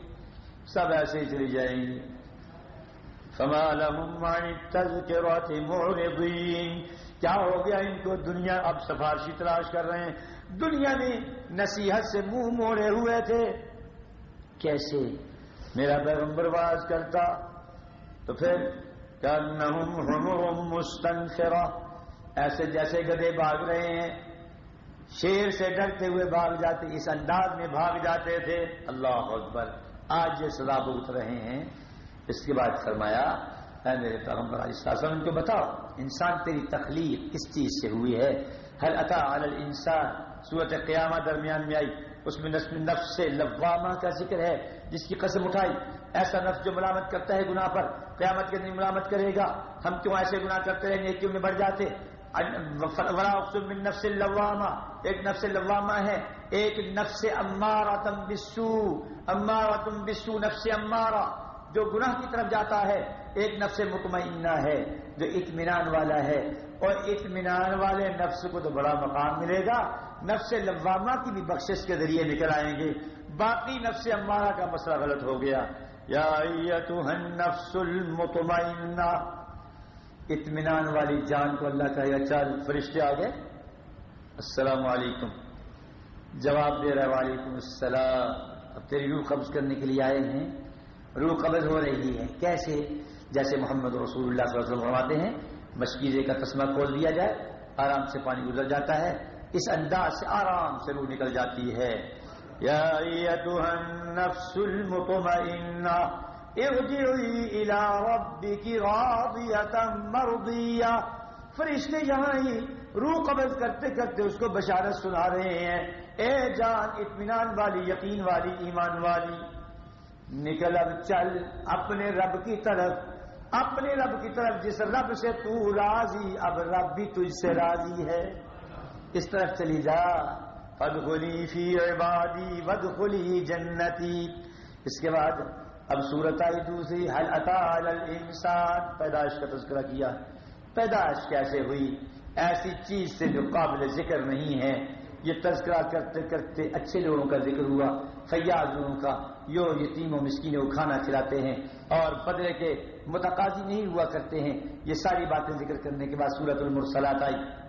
S1: سب ایسے ہی چلی جائیں گی فما لهم عن التذکرات معرضین کیا ہو گیا ان کو؟ دنیا اب سفارشی تلاش کر رہے ہیں۔ دنیا میں نصیحت سے منہ موڑے ہوئے تھے۔ کیسے؟ میرا پیغمبر باز کرتا۔ تو پھر كأنهم مستنفرہ ایسے جیسے گدے بھاگ رہے ہیں۔ شیر سے ڈرتے ہوئے بھاگ جاتے، اس انداز میں بھاگ جاتے تھے۔ اللہ اکبر، آج یہ سزا بوت رہے ہیں۔ اس کے بعد فرمایا، اے میرے پیغمبر، علیہ السلام کو بتاؤ، انسان تیری تخلیق کس چیز سے ہوئی ہے؟ ہر عطا علی الانسان؟ صورت قیامہ درمیان میں آئی، اس میں نسل نفس سے لوامہ کا ذکر ہے، جس کی قسم اٹھائی، ایسا نفس جو ملامت کرتا ہے گناہ پر، قیامت کے دن ملامت کرے گا۔ ہم کیوں ایسے گناہ کرتے رہیں نیکیوں میں بڑھ جاتے؟ من نفس اللوامہ ایک نفس لوامہ ہے، ایک نفس امارا تم بسو امارا تم بسو نفس امارا جو گناہ کی طرف جاتا ہے، ایک نفس مطمئنہ ہے جو اطمینان والا ہے اور اطمینان والے نفس کو تو بڑا مقام ملے گا۔ نفس لوامہ کی بھی بخشش کے ذریعے نکل آئیں گے۔ باقی نفس امارہ کا مسئلہ غلط ہو گیا۔ یا نفس المطمئنہ۔ اطمینان والی جان کو اللہ کا یا اچھا چار فرشتے آ گئے۔ السلام علیکم۔ جواب دے رہا وعلیکم السلام۔ اب تیری روح قبض کرنے کے لیے آئے ہیں۔ روح قبض ہو رہی ہے۔ کیسے؟ جیسے محمد رسول اللہ صلی اللہ علیہ وسلم فرماتے ہیں مشکیزے کا تسمہ کھول دیا جائے، آرام سے پانی گزر جاتا ہے، اس انداز سے آرام سے روح نکل جاتی ہے۔ یا النفس المطمئنہ، ارجعی الى راضیتا مرضیہ۔ فرشتے یہاں ہی روح قبض کرتے کرتے اس کو بشارت سنا رہے ہیں۔ اے جان، اطمینان والی، یقین والی، ایمان والی۔ نکل اب چل اپنے رب کی طرف، اپنے رب کی طرف، جس رب سے تو راضی، اب رب بھی تجھ سے راضی ہے۔ اس طرف چلی جا۔ ادخلی فی عبادی ودخلی جنتی۔ اس کے بعد اب صورت آئی دوسری حل الانسان۔ پیدائش کا تذکرہ کیا۔ پیدائش کیسے ہوئی؟ ایسی چیز سے جو قابل ذکر نہیں ہے۔ یہ تذکرہ کرتے کرتے اچھے لوگوں کا ذکر ہوا فیاض لوگوں کا۔ یو یتیم و مسکینوں کو کھانا کھلاتے ہیں اور بدلے کے متقاضی نہیں ہوا کرتے ہیں۔ یہ ساری باتیں ذکر کرنے کے بعد سورت المرسلات آئی۔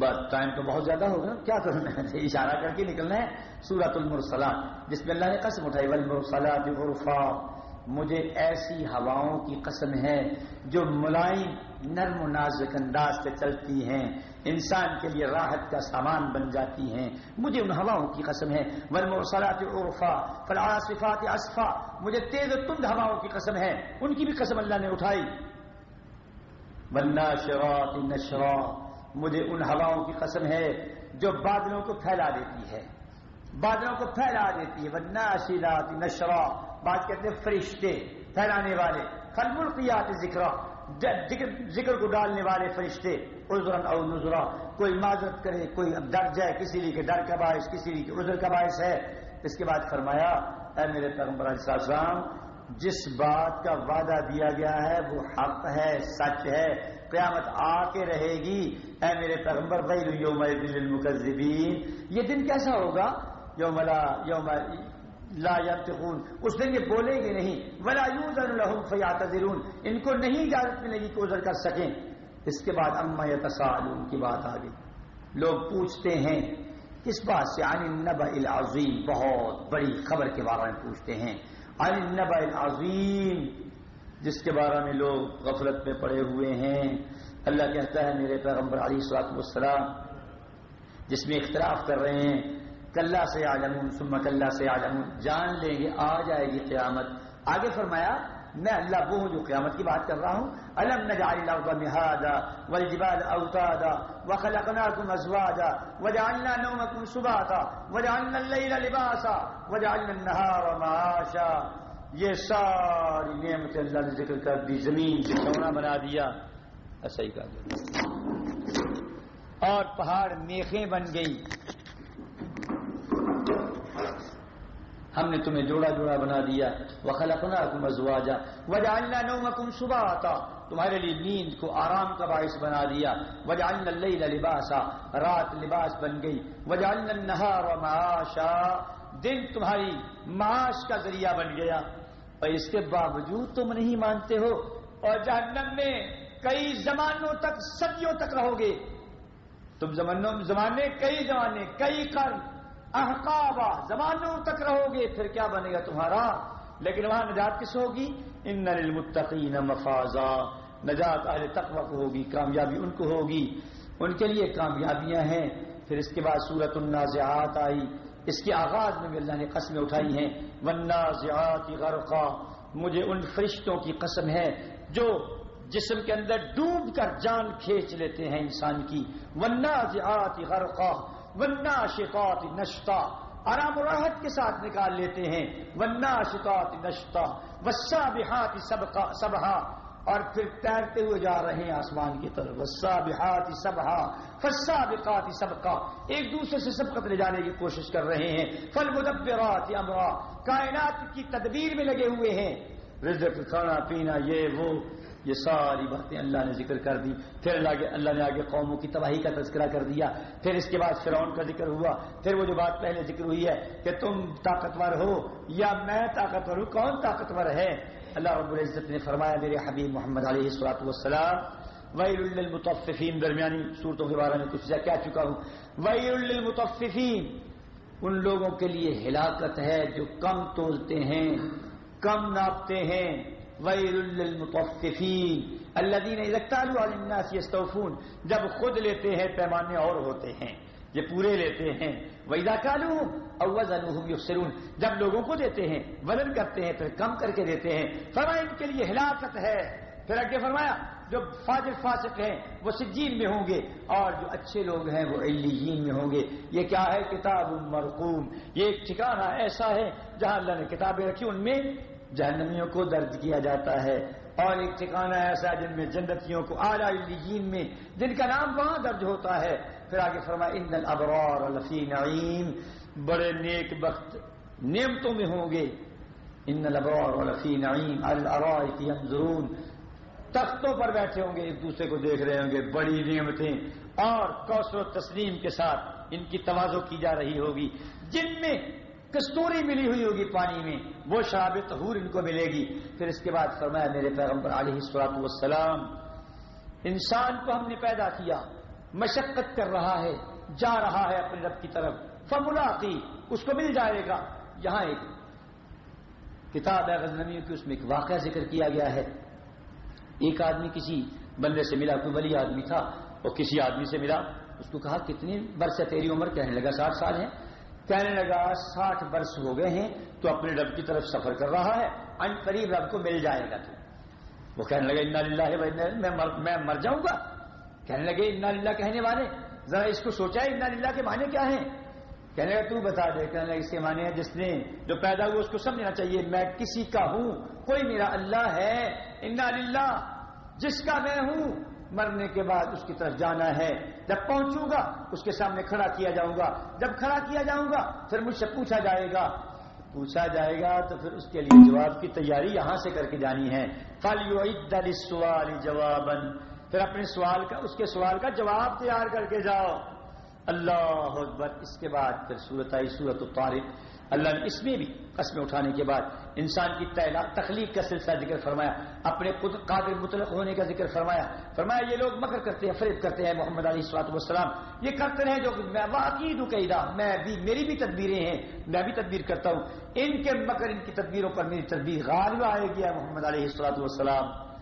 S1: بس ٹائم تو بہت زیادہ ہوگا کیا کرنا ہے؟ اشارہ کر کے نکلنا ہے سورت المرسلات۔ جس میں اللہ نے قسم اٹھائی، والمرسلات عرفا مجھے ایسی ہواؤں کی قسم ہے جو ملائم نرم و نازک انداز سے چلتی ہیں۔ انسان کے لیے راحت کا سامان بن جاتی ہیں۔ مجھے ان ہواؤں کی قسم ہے۔ والمرسلات عرفا، فالعاصفات اسفا مجھے تیز و تند ہواؤں کی قسم ہے۔ ان کی بھی قسم اللہ نے اٹھائی۔ والناشرات نشرا۔ مجھے ان ہواؤں کی قسم ہے جو بادلوں کو پھیلا دیتی ہے۔ بادلوں کو پھیلا دیتی ہے۔ والناشرات نشرا۔ بات کہتے ہیں فرشتے، پھیلانے والے۔ خلب القیات ذکر ذکر کو ڈالنے والے فرشتے۔ عذرا او نذرا، کوئی معذرت کرے، کوئی ڈر جائے، کسی لیے کہ ڈر کا باعث، کسی لیے کہ عذر کا باعث ہے۔ اس کے بعد فرمایا، اے میرے پیغمبر علیہ السلام جس بات کا وعدہ دیا گیا ہے، وہ حق ہے، سچ ہے، قیامت آ کے رہے گی۔ اے میرے پیغمبر ویل یوم المکذبین یہ دن کیسا ہوگا؟ یوم لا یوم لا ينطقون اس دن یہ بولیں گے نہیں، ولا يوزن لهم فيعتذرون ان کو نہیں اجازت ملے گی کہ عذر کر سکیں۔ اس کے بعد اما يتساءلون کی بات آ گئی لوگ پوچھتے ہیں، کس بات سے؟ عن النبأ العظیم، بہت بڑی خبر کے بارے میں پوچھتے ہیں۔ عن النبأ العظیم، جس کے بارے میں لوگ غفلت میں پڑے ہوئے ہیں۔ اللہ کہتا ہے، میرے پیغمبر علی صلاحت والسلام، جس میں اختلاف کر رہے ہیں، کلّا سے آجمون سما کلّا سے آجمون جان لیں گے، آ جائے گی قیامت۔ آگے فرمایا میں اللہ وہ ہوں جو قیامت کی بات کر رہا ہوں۔ الم نجعل الارض مهادا والجبال اوتادا وخلقناكم ازواجا وجعلنا نومكم سباتا وجعلنا الليل لباسا وجعلنا النهار معاشا۔ یہ ساری نعمت اللہ نے ذکر کر دی، زمین سے سونا بنا دیا۔ ایسا ہی کر اور پہاڑ میخیں بن گئی۔ ہم نے تمہیں جوڑا جوڑا بنا دیا۔ وہ خلقنا کم ازواجا وجعلنا نومکم صباتا تمہارے لیے نیند کو آرام کا باعث بنا دیا۔ وجعلنا اللیل لباسا۔ رات لباس بن گئی۔ وجعلنا النہار معاشا۔ دن تمہاری معاش کا ذریعہ بن گیا۔ اور اس کے باوجود تم نہیں مانتے ہو۔ اور جہنم میں کئی زمانوں تک صدیوں تک رہو گے۔ تم زمانوں زمانے، کئی زمانے، کئی قرن۔ احقابا زمانوں تک رہو گے، پھر کیا بنے گا تمہارا؟ لیکن وہاں نجات کس ہوگی؟ ان للمتقین مفازا۔ نجات اہل تقوی کو ہوگی، کامیابی ان کو ہوگی۔ ان کے لیے کامیابیاں ہیں۔ پھر اس کے بعد سورت النازعات آئی۔ اس کے آغاز میں بھی اللہ نے قسمیں اٹھائی ہیں۔ والنازعات غرقا۔ مجھے ان فرشتوں کی قسم ہے جو جسم کے اندر ڈوب کر جان کھینچ لیتے ہیں انسان کی۔ والنازعات غرقا۔ وننا شکات نشتا آرام و راحت کے ساتھ نکال لیتے ہیں۔ وننا شکات نشتا وسا بحات سبہا اور پھر تیرتے ہوئے جا رہے ہیں آسمان کی طرف۔ وسا بحات سبہا فسا بقات سبقا۔ ایک دوسرے سے سبقت لے جانے کی کوشش کر رہے ہیں۔ فل مدبرات امرا۔ کائنات کی تدبیر میں لگے ہوئے ہیں۔ رزق کھانا پینا، یہ وہ۔ یہ ساری باتیں اللہ نے ذکر کر دی، پھر اللہ کے اللہ نے آگے قوموں کی تباہی کا تذکرہ کر دیا، پھر اس کے بعد فرعون کا ذکر ہوا، پھر وہ جو بات پہلے ذکر ہوئی ہے کہ تم طاقتور ہو یا میں طاقتور ہوں، کون طاقتور ہے؟ اللہ رب العزت نے فرمایا، میرے حبیب محمد علیہ السلاط والسلام، ویل المطففین درمیانی صورتوں کے بارے میں کچھ کیا چکا ہوں۔ ویل المطففین ان لوگوں کے لیے ہلاکت ہے جو کم تولتے ہیں، کم ناپتے ہیں۔ ویل للمطففین الذين اذا اكتالوا على الناس يستوفون جب خود لیتے ہیں، پیمانے اور ہوتے ہیں، یہ پورے لیتے ہیں ویدا کالو او وزنهم جب لوگوں کو دیتے ہیں، وزن کرتے ہیں، پھر کم کر کے دیتے ہیں فرمایا ان کے لیے ہلاکت ہے؟ پھر آگے فرمایا، جو فاجر فاسق ہیں، وہ سجین میں ہوں گے، اور جو اچھے لوگ ہیں، وہ علیین میں ہوں گے۔ یہ کیا ہے؟ کتاب مرقوم۔ یہ ایک ٹھکانہ ایسا ہے، جہاں اللہ نے کتابیں رکھی، ان میں جہنمیوں کو درج کیا جاتا ہے اور ایک ٹھکانا ایسا جن میں جنتیوں کو علیین میں جن کا نام وہاں درج ہوتا ہے۔ پھر آگے فرمایا ان الابرار لفی نعیم بڑے نیک بخت نعمتوں میں ہوں گے۔ ان الابرار لفی نعیم الارائک ینظرون۔ تختوں پر بیٹھے ہوں گے، ایک دوسرے کو دیکھ رہے ہوں گے۔ بڑی نعمتیں اور کوثر و تسلیم کے ساتھ ان کی توازو کی جا رہی ہوگی۔ جن میں کستوری ملی ہوئی ہوگی پانی میں، وہ شراب تہور ان کو ملے گی۔ پھر اس کے بعد فرمایا، میرے پیغمبر علیہ السلاط والسلام، انسان کو ہم نے پیدا کیا، مشقت کر رہا ہے، جا رہا ہے اپنے رب کی طرف۔ فملا اس کو مل جائے گا۔ یہاں ایک کتاب ہے غزنویوں کی، اس میں ایک واقعہ ذکر کیا گیا ہے۔ ایک آدمی کسی بندے سے ملا، کوئی ولی آدمی تھا، وہ کسی آدمی سے ملا، اس کو کہا، کتنی برس ہے تیری عمر؟ کہنے لگا، ساٹھ سال ہے کہنے لگا، ساٹھ برس ہو گئے ہیں، تو اپنے رب کی طرف سفر کر رہا ہے، ان قریب رب کو مل جائے گا تو۔ وہ کہنے لگے، انا للہ میں مر جاؤں گا۔ کہنے لگے، انا للہ کہنے والے، ذرا اس کو سوچا ہے، انا للہ کے معنی کیا ہیں? کہنے لگا، تو بتا دے، کہنے لگا، اس کے معنی ہے جس نے جو پیدا ہوا اس کو سمجھنا چاہیے، میں کسی کا ہوں، کوئی میرا اللہ ہے، انا للہ، جس کا میں ہوں مرنے کے بعد اس کی طرف جانا ہے۔ جب پہنچوں گا، اس کے سامنے کھڑا کیا جاؤں گا۔ جب کھڑا کیا جاؤں گا، پھر مجھ سے پوچھا جائے گا۔ پوچھا جائے گا تو پھر اس کے لیے جواب کی تیاری یہاں سے کر کے جانی ہے۔ سوال جواب پھر اپنے سوال کا، اس کے سوال کا جواب تیار کر کے جاؤ۔ اللہ اکبر۔ اس کے بعد پھر صورت آئی صورت الطارق۔ اللہ نے اس میں بھی قسمیں اٹھانے کے بعد انسان کی تخلیق کا سلسلہ ذکر فرمایا، اپنے قادر مطلق ہونے کا ذکر فرمایا۔ فرمایا، یہ لوگ مکر کرتے ہیں، فریب کرتے ہیں محمد علی سلاط والسلام۔ یہ کرتے رہے جو میں واقعی قیدا میں بھی، میری بھی تدبیریں ہیں، میں بھی تدبیر کرتا ہوں۔ ان کے مکر، ان کی تدبیروں پر میری تدبیر غالب آئے گی محمد علیہ السلاط والسلام۔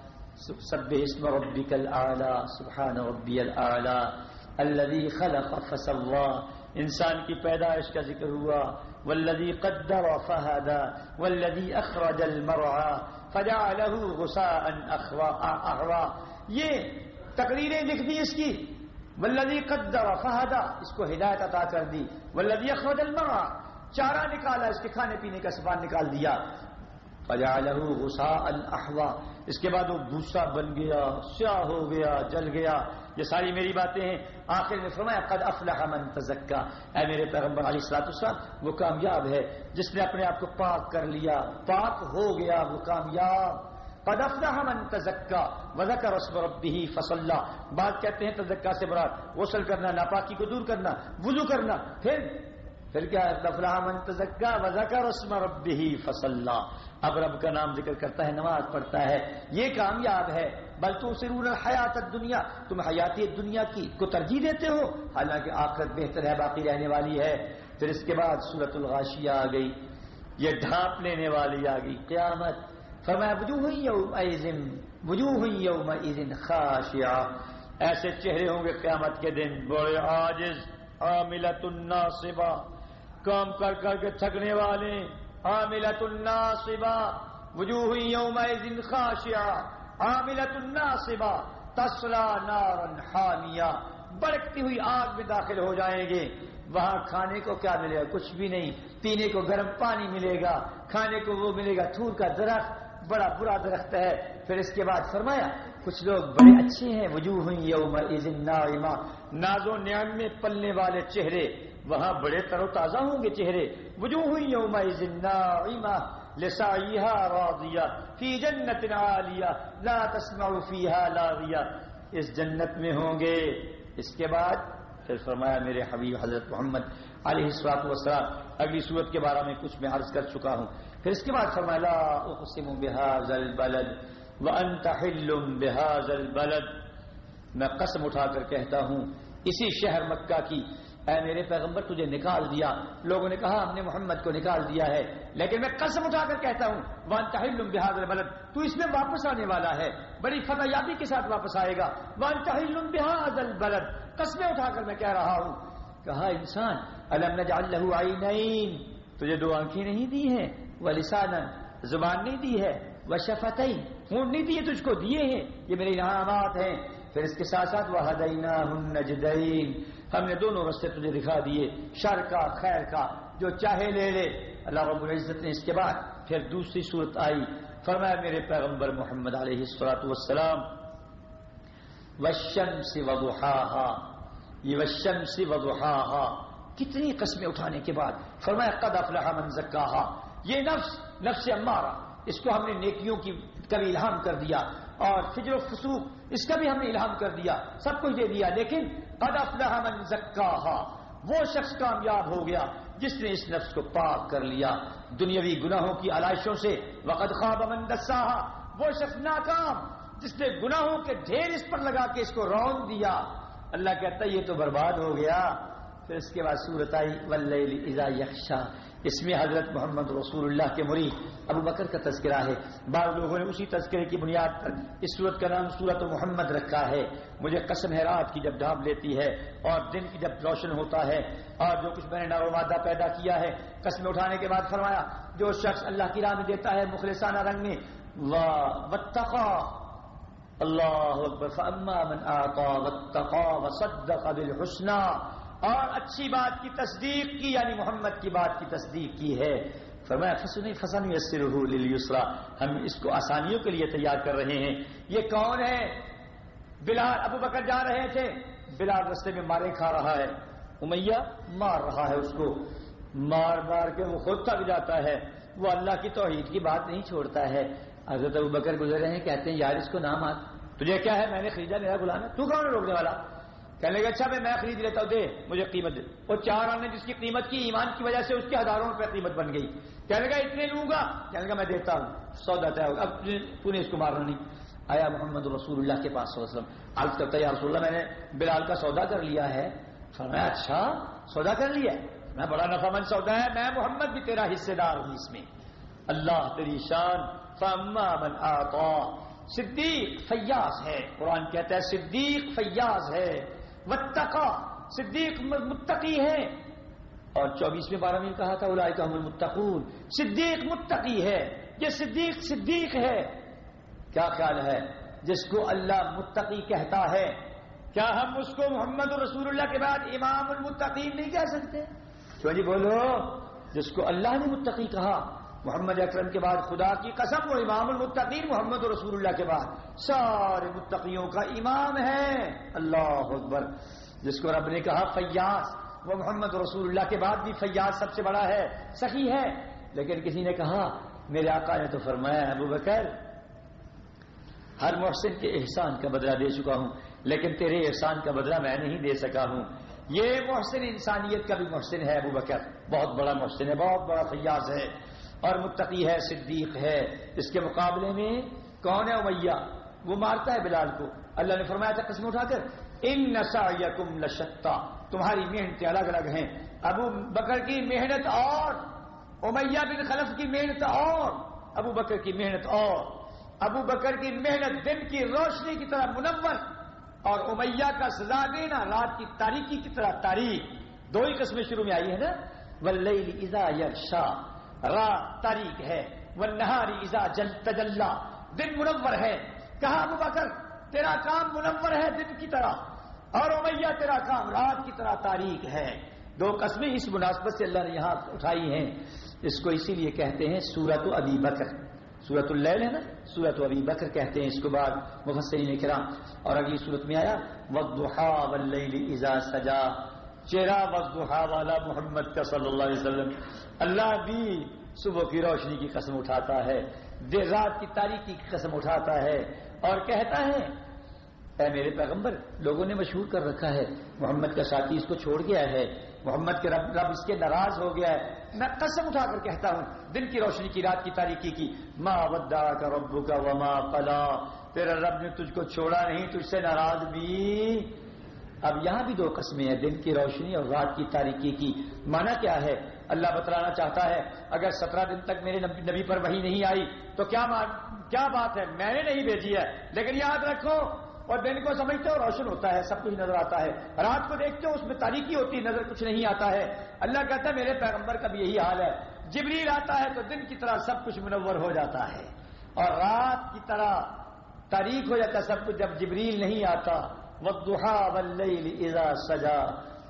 S1: سب اسم ربک الاعلی سبحان ربی الاعلی الذي خلق فسوا۔ انسان کی پیدائش کا ذکر ہوا۔ والذي قدر فهدى، والذي اخرج المرعى، فجعله غساء احوا یہ تقریریں لکھ دی اس کی. والذي قدر فهدى، اس کو ہدایت عطا کر دی. والذي اخرج المرعى، چارہ نکالا، اس کے کھانے پینے کا سامان نکال دیا. فجعله غساء احوا اس کے بعد وہ بھوسا بن گیا، سیاہ ہو گیا، جل گیا۔ یہ ساری میری باتیں ہیں۔ آخر میں فرمایا، قد افلح من تزکا۔ اے میرے پیغمبر علی السلاط السلام وہ کامیاب ہے۔ جس نے اپنے آپ کو پاک کر لیا، پاک ہو گیا وہ کامیاب۔ قد افلح من تزکا۔ وذکر اسم ربه فصلى بات کہتے ہیں، تزکا سے مراد غسل کرنا، ناپاکی کو دور کرنا، وضو کرنا۔ پھر پھر کیا افلاح من تزکا، وذکر اسم ربه فصلى اب رب کا نام ذکر کرتا ہے، نماز پڑھتا ہے۔ یہ کامیاب ہے۔ بل تو سرور حیات دنیا تم حیاتی دنیا کی کو ترجیح دیتے ہو؟ حالانکہ آخرت بہتر ہے، باقی رہنے والی ہے۔ پھر اس کے بعد سورت الغاشیہ آ گئی۔ یہ ڈھانپ لینے والی آ گئی۔ قیامت۔ فرمایا، وجوہ ہوئی یوم وجوہ ہوئی یوم خاشیا ایسے چہرے ہوں گے قیامت کے دن۔ بڑے عاجز عاملت الناصبہ۔ کام کر کر کے تھکنے والے۔ عاملت الناصبہ وجوہ یومئذ خاشعہ عاملت الناصبہ تسلا نارا حامیہ بڑکتی ہوئی آگ میں داخل ہو جائیں گے. وہاں کھانے کو کیا ملے گا؟ کچھ بھی نہیں. پینے کو گرم پانی ملے گا. کھانے کو وہ ملے گا تھور کا درخت. بڑا برا درخت ہے. پھر اس کے بعد فرمایا، کچھ لوگ بڑے اچھے ہیں. وجوہ ہوئی یوم نائمہ نازو نعم میں پلنے والے چہرے. وہاں بڑے تر و تازہ ہوں گے چہرے۔ وجوہ ہوئی یوم نائمہ لسعیها راضیہ۔ فی جنت عالیہ۔ لا تسمع فیہا لاغیہ۔ اس جنت میں ہوں گے۔ اس کے بعد پھر فرمایا میرے حبیب حضرت محمد علیہ السلاط وسلام اگلی صورت کے بارے میں کچھ میں عرض کر چکا ہوں۔ پھر اس کے بعد فرمایا، لا اقسم بهذا البلد وانت حل بهذا البلد۔ میں قسم اٹھا کر کہتا ہوں، اسی شہر مکہ کی اے میرے پیغمبر، تجھے نکال دیا۔ لوگوں نے کہا، ہم نے محمد کو نکال دیا ہے۔ لیکن میں قسم اٹھا کر کہتا ہوں وان تحل بحاظ البلد، تو اس میں واپس آنے والا ہے۔ بڑی فتح یابی کے ساتھ واپس آئے گا۔ وان تحل بحاظ البلد۔ قسمیں اٹھا کر میں کہہ رہا ہوں۔ کہا، انسان، الم نجعل له عینین؟ تجھے دو آنکھیں نہیں دی ہیں وہ لسانا زبان نہیں دی ہے وہ شفتیں ہونٹ نہیں دیے تجھ کو، دیے ہیں۔ یہ میرے انعامات ہیں۔ پھر اس کے ساتھ ساتھ وہ ہدینہ نجدین ہم نے دونوں رستے تجھے دکھا دیے، شر کا، خیر کا، جو چاہے لے لے۔ اللہ رب العزت نے اس کے بعد پھر دوسری صورت آئی۔ فرمایا، میرے پیغمبر محمد علیہ السلاۃ والسلام وشم سی وضحاہا یہ وشم سی وضحاہا کتنی قسمیں اٹھانے کے بعد۔ فرمایا، قد افلح من زکاہا یہ نفس نفس امارہ۔ اس کو ہم نے نیکیوں کی کبھی الہام کر دیا۔ اور فجر و فسوق، اس کا بھی ہم نے الہام کر دیا۔ سب کچھ دے دیا، لیکن قد افلح من زکاہا وہ شخص کامیاب ہو گیا جس نے اس نفس کو پاک کر لیا۔ دنیاوی گناہوں کی علائشوں سے وقت خواب امن دساہا وہ شخص ناکام جس نے گناہوں کے ڈھیر اس پر لگا کے اس کو رون دیا۔ اللہ کہتا ہے، یہ تو برباد ہو گیا۔ پھر اس کے بعد سورت آئی وزا یکشا اس میں حضرت محمد رسول اللہ کے مری ابو بکر کا تذکرہ ہے۔ بعض لوگوں نے اسی تذکرے کی بنیاد پر اس صورت کا نام سورت محمد رکھا ہے۔ مجھے قسم ہے، رات کی جب ڈھانپ لیتی ہے اور دن کی جب روشن ہوتا ہے اور جو کچھ میں نے نارو مادہ پیدا کیا ہے، قسم اٹھانے کے بعد فرمایا، جو شخص اللہ کی راہ میں دیتا ہے مخلصانہ رنگ میں اللہ اور اچھی بات کی تصدیق کی یعنی محمد کی بات کی تصدیق کی ہے۔ فرمایا فسن فسن یسر ہم اس کو آسانیوں کے لیے تیار کر رہے ہیں۔ یہ کون ہے؟ بلال، ابو بکر جا رہے تھے۔ بلال رستے میں مارے کھا رہا ہے۔ امیہ مار رہا ہے اس کو۔ مار مار کے وہ خود تک جاتا ہے۔ وہ اللہ کی توحید کی بات نہیں چھوڑتا ہے۔ حضرت ابو بکر گزر رہے ہیں، کہتے ہیں، یار، اس کو نام آ تجھے کیا ہے؟ میں نے خریدا میرا غلام ہے۔ تو کون روکنے والا؟ کہنے لگا اچھا میں خرید لیتا ہوں، دے، مجھے قیمت دے. وہ چار آنے جس کی قیمت کی، ایمان کی وجہ سے اس کے ہزاروں روپے قیمت بن گئی۔ کہنے لگا اتنے لوں گا؟ کہنے لگا میں دیتا ہوں سودا طے ہوگا۔ اب جی، تو نے اس کو مارنا نہیں۔ آیا محمد رسول اللہ کے پاس وسلم۔ عرض کرتا ہے، یا رسول اللہ، میں نے بلال کا سودا کر لیا ہے۔ فرمایا اچھا سودا کر لیا میں بڑا نفع مند سودا ہے، میں محمد بھی تیرا حصے دار ہوں اس میں۔ اللہ تیری شان، فاما من آتا۔ صدیق فیاض ہے۔ قرآن کہتا ہے، صدیق فیاض ہے۔ وتقا صدیق متقی ہے۔ اور چوبیسویں بارہ میں کہا تھا الائی کا متقون صدیق متقی ہے، یہ صدیق صدیق ہے۔ کیا خیال ہے؟ جس کو اللہ متقی کہتا ہے۔ کیا ہم اس کو محمد رسول اللہ کے بعد امام المتقین نہیں کہہ سکتے؟ کیوں جی بولو، جس کو اللہ نے متقی کہا محمد اکرم کے بعد خدا کی قسم وہ امام المتقین محمد رسول اللہ کے بعد سارے متقیوں کا امام ہے۔ اللہ اکبر۔ جس کو رب نے کہا فیاض، وہ محمد رسول اللہ کے بعد بھی فیاض سب سے بڑا ہے، صحیح ہے۔ لیکن کسی نے کہا، میرے آقا نے تو فرمایا، ابو بکر، ہر محسن کے احسان کا بدلہ دے چکا ہوں، لیکن تیرے احسان کا بدلہ میں نہیں دے سکا ہوں۔ یہ محسن انسانیت کا بھی محسن ہے، ابو بکر۔ بہت بڑا محسن ہے، بہت بڑا فیاض ہے۔ اور متقی ہے، صدیق ہے۔ اس کے مقابلے میں کون ہے امیہ وہ مارتا ہے بلال کو۔ اللہ نے فرمایا تھا قسم اٹھا کر، ان نسا یقم لشتا۔ تمہاری محنتیں الگ الگ ہیں۔ ابو بکر کی محنت اور امیہ بن خلف کی محنت اور، ابو بکر کی محنت اور۔ ابو بکر کی محنت دن کی روشنی کی طرح منور، اور امیہ کا سزا دینا رات کی تاریخی کی طرح تاریخ دو ہی قسمیں شروع میں آئی ہے نا۔ ولیل اذا یشا رات تاریخ ہے وہ نہاری ازا جل تجلّہ دن منور ہے۔ کہا ابو بکر، تیرا کام منور ہے دن کی طرح۔ اور امیہ، تیرا کام رات کی طرح تاریخ ہے۔ دو قسمیں اس مناسبت سے اللہ نے یہاں اٹھائی ہیں۔ اس کو اسی لیے کہتے ہیں سورت و ابی بکر۔ سورت اللیل ہے نا؟ سورت و ابی بکر کہتے ہیں۔ اس کو بعد مفسرین کرام۔ اور اگلی صورت میں آیا وضحا واللیل اذا سجا چہرہ وضحا والا محمد کا صلی اللہ علیہ وسلم، اللہ بھی صبح کی روشنی کی قسم اٹھاتا ہے، دیر رات کی تاریخی کی قسم اٹھاتا ہے اور کہتا ہے، اے میرے پیغمبر، لوگوں نے مشہور کر رکھا ہے، محمد کا ساتھی اس کو چھوڑ گیا ہے، محمد کے رب رب اس کے ناراض ہو گیا ہے۔ میں قسم اٹھا کر کہتا ہوں، دن کی روشنی کی، رات کی تاریخی کی ماں ودا کا ربو کا وما پلا تیرا رب نے تجھ کو چھوڑا نہیں، تجھ سے ناراض بھی اب یہاں بھی دو قسمیں ہیں، دن کی روشنی اور رات کی تاریخی کی۔ مانا کیا ہے؟ اللہ بتلانا چاہتا ہے، اگر سترہ دن تک میرے نبی پر وہی نہیں آئی، تو کیا کیا بات ہے؟ میں نے نہیں بھیجی ہے، لیکن یاد رکھو۔ اور دن کو سمجھتے ہو، روشن ہوتا ہے، سب کچھ نظر آتا ہے۔ رات کو دیکھتے ہو، اس میں تاریخی ہوتی ہے، نظر کچھ نہیں آتا ہے۔ اللہ کہتا ہے، میرے پیغمبر کا بھی یہی حال ہے۔ جبریل آتا ہے تو دن کی طرح سب کچھ منور ہو جاتا ہے۔ اور رات کی طرح تاریخ ہو جاتا ہے، سب کچھ جب جبریل نہیں آتا۔ وہ دہا ولی سجا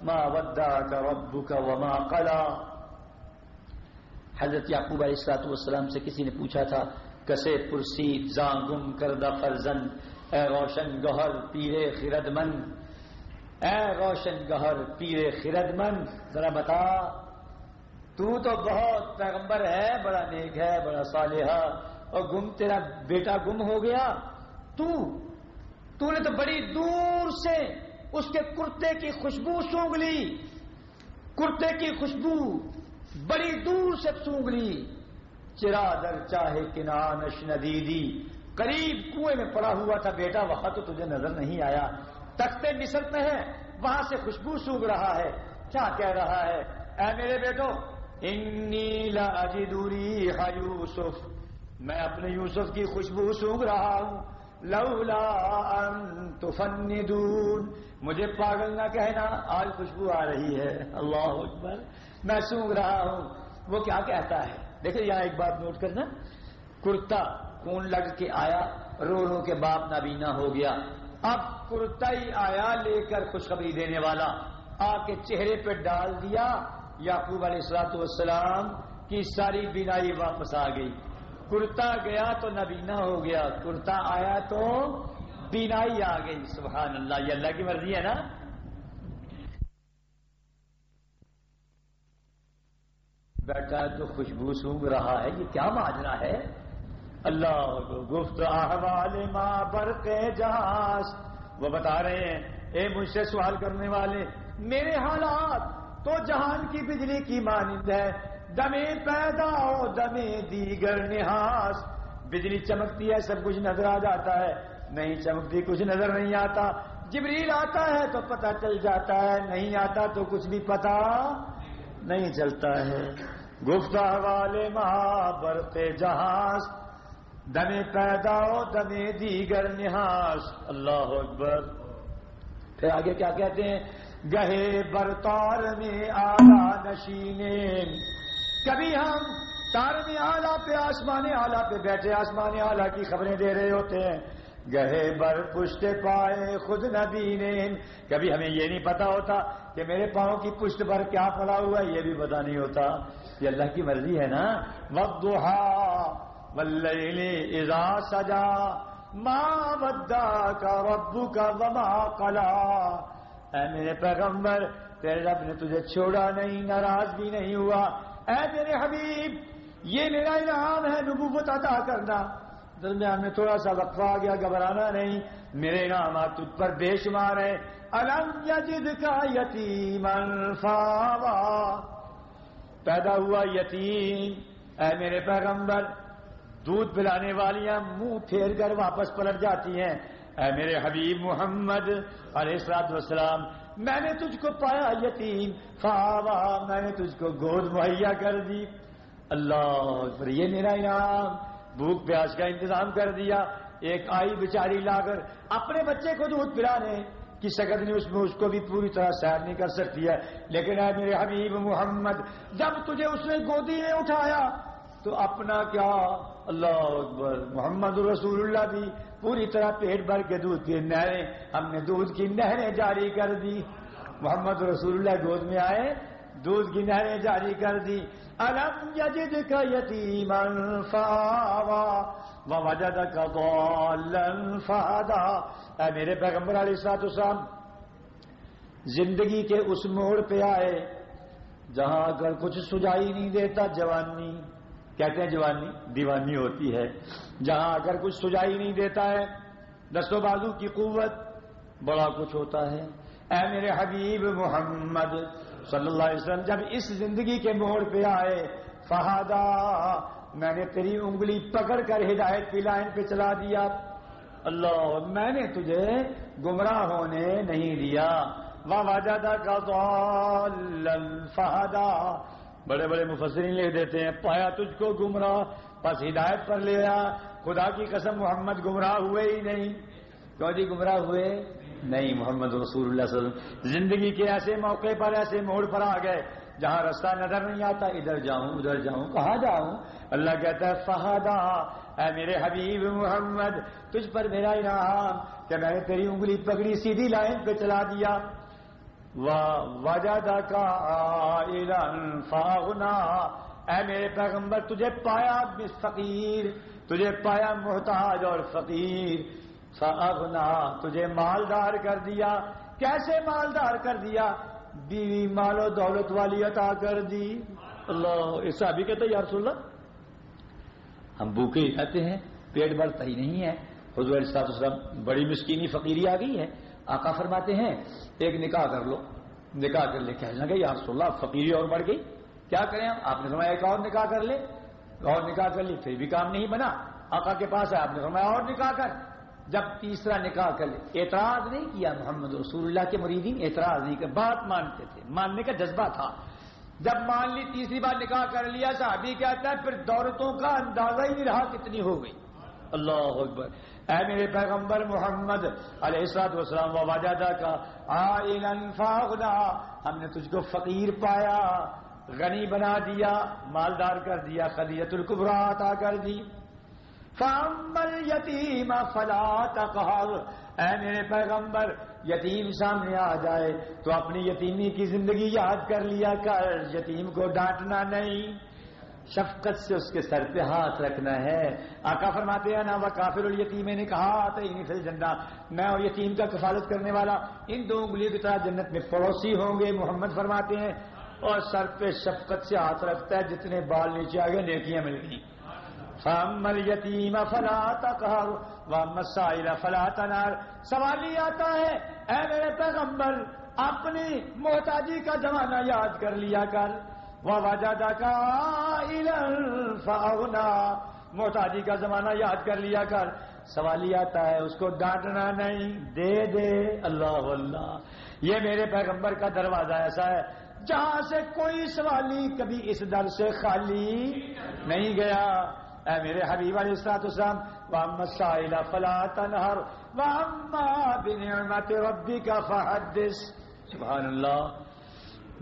S1: ما ودعك ربك وما قلا حضرت یعقوب علیہ السلاط والسلام سے کسی نے پوچھا تھا کسے پرسی زاں گم کردہ فرزن اے روشن گہر پیرے خرد من اے روشن گہر پیرے خرد من ذرا بتا، تو تو بہت پیغمبر ہے، بڑا نیک ہے، بڑا صالح اور گم تیرا بیٹا گم ہو گیا، تو تو نے تو بڑی دور سے اس کے کرتے کی خوشبو سونگ لی۔ کرتے کی خوشبو بڑی دور سے سونگ لی۔ چرا در چاہے کنانش ندیدی۔ قریب کنویں میں پڑا ہوا تھا بیٹا، وہاں تو تجھے نظر نہیں آیا۔ تختے مصر میں ہے، وہاں سے خوشبو سونگ رہا ہے۔ کیا کہہ رہا ہے؟ اے میرے بیٹو، انی لاجدوری یوسف۔ میں اپنے یوسف کی خوشبو سونگ رہا ہوں۔ لولا ان تفندون۔ مجھے پاگل نہ کہنا، آج خوشبو آ رہی ہے۔ اللہ اکبر۔ میں سونگ رہا ہوں۔ وہ کیا کہتا ہے؟ دیکھیں یہاں ایک بات نوٹ کرنا۔ کرتا کون لگ کے آیا رو رو کے باپ نابینا ہو گیا۔ اب کرتا ہی آیا لے کر خوشخبری دینے والا۔ آ کے چہرے پہ ڈال دیا۔ یعقوب علیہ السلاط والسلام کی ساری بینائی واپس آ گئی۔ کرتا گیا تو نبینا ہو گیا، کرتا آیا تو بینائی آ گئی، سبحان اللہ، یہ اللہ کی مرضی ہے نا؟ بیٹا، تو خوشبو سونگ رہا ہے، یہ کیا ماجرا ہے؟ اللہ گفت، احوال ماں برق جہاز۔ وہ بتا رہے ہیں، اے مجھ سے سوال کرنے والے، میرے حالات تو جہان کی بجلی کی مانند ہے دمے پیدا ہو دمے دیگر نہاس۔ بجلی چمکتی ہے، سب کچھ نظر آ جاتا ہے۔ نہیں چمکتی، کچھ نظر نہیں آتا۔ جبریل آتا ہے تو پتہ چل جاتا ہے۔ نہیں آتا تو کچھ بھی پتا نہیں چلتا ہے۔ گفت والے مہا برتے جہاز۔ دمے پیدا ہو دمے دیگر نہاس۔ اللہ اکبر۔ پھر آگے کیا کہتے ہیں؟ گہے برتار میں آلہ نشینے کبھی ہم تار میں آلہ پہ، آسمان آلہ پہ بیٹھے، آسمان آلہ کی خبریں دے رہے ہوتے ہیں۔ گہے بر پشت پائے خود نبی کبھی ہمیں یہ نہیں پتا ہوتا کہ میرے پاؤں کی پشت پر کیا پڑا ہوا ہے، یہ بھی پتا نہیں ہوتا۔ یہ اللہ کی مرضی ہے نا؟ اذا سجا ماں ودا کا ربو کا وما کلا اے میرے پیغمبر، تیرے رب نے تجھے چھوڑا نہیں، ناراض بھی نہیں ہوا۔ اے میرے حبیب، یہ میرا انعام ہے نبوت عطا کرنا۔ درمیان میں تھوڑا سا وقفہ آ گیا، گھبرانا نہیں۔ میرے انعامات تجھ پر بے شمار ہے الم یجد کا یتیم فاوا پیدا ہوا یتیم۔ اے میرے پیغمبر، دودھ پلانے والیاں منہ پھیر کر واپس پلٹ جاتی ہیں۔ اے میرے حبیب محمد علیہ السلام میں نے تجھ کو پایا یتیم فاوا میں نے تجھ کو گود مہیا کر دی۔ اللہ یہ میرا انعام۔ بھوک پیاس کا انتظام کر دیا۔ ایک آئی بیچاری لا کر اپنے بچے کو دودھ پلانے کی شکت نہیں اس میں اس کو بھی پوری طرح سیر نہیں کر سکتی ہے۔ لیکن اے میرے حبیب محمد، جب تجھے اس نے گودی میں اٹھایا تو اپنا کیا اللہ اکبر۔ محمد رسول اللہ بھی پوری طرح پیٹ بھر کے دودھ کی نہریں، ہم نے دودھ کی نہریں جاری کر دی۔ محمد رسول اللہ گود میں آئے، دودھ کی نہریں جاری کر دی۔ الم یجد کا یتیم فاوا وجد کا فادا اے میرے پیغمبر علیہ السلاط اسلام زندگی کے اس موڑ پہ آئے جہاں اگر کچھ سجائی نہیں دیتا، جوانی۔ کہتے ہیں جوانی دیوانی ہوتی ہے۔ جہاں اگر کچھ سجائی نہیں دیتا ہے دستوں بازو کی قوت بڑا کچھ ہوتا ہے۔ اے میرے حبیب محمد صلی اللہ علیہ وسلم، جب اس زندگی کے موڑ پہ آئے فہادا میں نے تیری انگلی پکڑ کر ہدایت کی لائن پہ چلا دیا۔ اللہ، میں نے تجھے گمراہ ہونے نہیں دیا۔ واجدہ کا فہدا بڑے بڑے مفسرین لے دیتے ہیں، پایا تجھ کو گمراہ بس ہدایت پر لے آیا خدا کی قسم محمد گمراہ ہوئے ہی نہیں۔ کیوں جی گمراہ ہوئے؟ نہیں، محمد رسول اللہ صلی اللہ علیہ وسلم۔ زندگی کے ایسے موقع پر، ایسے موڑ پر آ گئے، جہاں رستہ نظر نہیں آتا، ادھر جاؤں ادھر جاؤں، کہاں جاؤں؟ اللہ کہتا ہے فہدا اے میرے حبیب محمد، تجھ پر میرا انعام، کہ میں نے تیری انگلی پکڑی، سیدھی لائن پہ چلا دیا۔ وجہ کا فاغنا۔ اے میرے پیغمبر، تجھے پایا فقیر تجھے پایا محتاج اور فقیر۔ فاغنا، تجھے مالدار کر دیا۔ کیسے مالدار کر دیا؟ بیوی مال و دولت والی عطا کر دی۔ اللہ، اس ابھی کہتے یا رسول اللہ، ہم بھوکے ہی رہتے ہیں، پیٹ بھرتا ہی نہیں ہے۔ حضور وسلم بڑی مسکینی فقیری آ گئی ہے۔ آقا فرماتے ہیں، ایک نکاح کر لو۔ نکاح کر لے کہنے لگے، یا رسول اللہ، فقیری اور بڑھ گئی۔ کیا کریں آپ نے فرمایا، ایک اور نکاح کر لے۔ اور نکاح کر لی، پھر بھی کام نہیں بنا۔ آقا کے پاس ہے، آپ نے فرمایا، اور نکاح کر۔ جب تیسرا نکاح کر لے۔ اعتراض نہیں کیا محمد رسول اللہ کے مریدین، اعتراض نہیں کر بات مانتے تھے۔ ماننے کا جذبہ تھا۔ جب مان لی، تیسری بار نکاح کر لیا، صحابی کہتا ہے، پھر دولتوں کا اندازہ ہی نہیں رہا کتنی ہو گئی۔ اللہ اکبر۔ اے میرے پیغمبر محمد علیہ السلام وسلم و وجادہ کا فاغنا ہم نے تجھ کو فقیر پایا، غنی بنا دیا، مالدار کر دیا خلیت القبرا عطا کر دی۔ فامل یتیم فلا تقہر اے میرے پیغمبر، یتیم سامنے آ جائے تو اپنی یتیمی کی زندگی یاد کر لیا کر، یتیم کو ڈانٹنا نہیں۔ شفقت سے اس کے سر پہ ہاتھ رکھنا ہے۔ آقا فرماتے ہیں نا وہ کافر اور یتیم نے کہا تو فل جنڈا میں اور یتیم کا کفالت کرنے والا ان دو انگلیوں کی طرح جنت میں پڑوسی ہوں گے، محمد فرماتے ہیں۔ اور سر پہ شفقت سے ہاتھ رکھتا ہے، جتنے بال نیچے آگے نیکیاں مل گئی فامل یتیم فلا تقہر ومسائل فلا تنار سوال ہی آتا ہے، اے میرے پیغمبر، اپنی محتاجی کا زمانہ یاد کر لیا کر۔ وہ کا فاغنا محتاجی کا زمانہ یاد کر لیا کر۔ سوال ہی آتا ہے، اس کو ڈانٹنا نہیں، دے دے۔ اللہ اللہ۔ یہ میرے پیغمبر کا دروازہ ایسا ہے، جہاں سے کوئی سوالی کبھی اس در سے خالی نہیں گیا۔ اے میرے حبیب علیہ السلاط اسلام وام سائلہ فلا تنہر واما بنعمت ربی کا فحدث۔ سبحان اللہ۔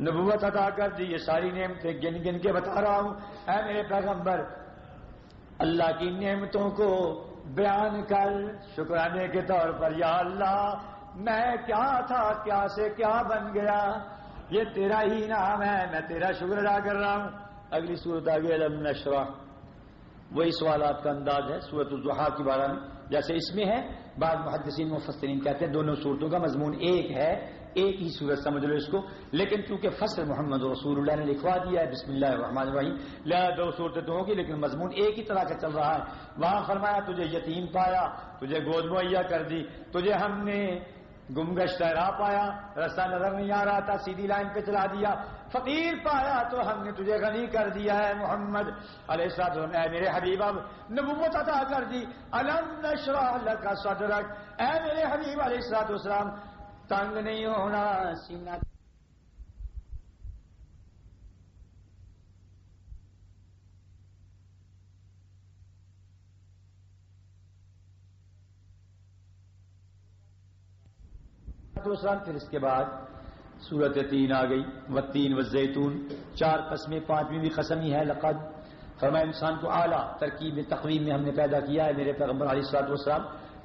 S1: نبوت عطا کر دی، یہ ساری نعمتیں گن گن کے بتا رہا ہوں۔ اے میرے پیغمبر، اللہ کی نعمتوں کو بیان کر۔ شکرانے کے طور پر، یا اللہ، میں کیا تھا، کیا سے کیا بن گیا؟ یہ تیرا ہی نام ہے، میں تیرا شکر ادا کر رہا ہوں۔ اگلی صورت آگے، علم نشرہ۔ وہی سوالات کا انداز ہے سورت الضحا کی بارہ میں۔ جیسے اس میں ہے، بعض محدثین، مفسرین کہتے ہیں، دونوں صورتوں کا مضمون ایک ہے۔ ایک ہی صورت سمجھ لو اس کو، لیکن کیونکہ فصل محمد رسول اللہ نے لکھوا دیا ہے، بسم اللہ الرحمن الرحیم۔ لا دو صورتیں تو ہوگی، لیکن مضمون ایک ہی طرح کا چل رہا ہے۔ وہاں فرمایا، تجھے یتیم پایا، تجھے گود مہیا کر دی، تجھے ہم نے گمگش راہ پایا، رستہ نظر نہیں آ رہا تھا، سیدھی لائن پہ چلا دیا۔ فقیر پایا تو ہم نے تجھے غنی کر دیا ہے محمد۔ علیہ السلام اے میرے حبیب، اب نبوت عطا کر دی۔ الم نشرح کا صدرک۔ اے میرے حبیب، علیہ السلام تنگ نہیں ہونا، سینہ اسلام پھر اس کے بعد سورت تین آ گئی و تین و زیتون چار قسمیں، پانچویں بھی قسم ہی ہے لقد فرمایا انسان کو اعلیٰ، ترکیب، تقویم میں ہم نے پیدا کیا ہے، میرے پیغمبر علی سلاد والسلام۔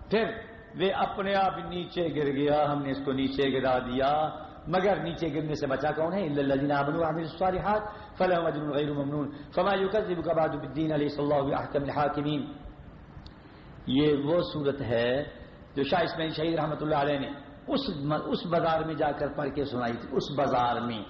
S1: پھر وہ اپنے آپ نیچے گر گیا، ہم نے اس کو نیچے گرا دیا۔ مگر نیچے گرنے سے بچا کون ہے؟ الصالحات فلاح مجنون غیر ممنون۔ فما بعد علیہ صلی اللہ احکم الحاکمین یہ وہ صورت ہے جو شاہ اسماعیل شہید رحمۃ اللہ علیہ نے اس اس بازار میں جا کر پڑھ کے سنائی تھی، اس بازار میں۔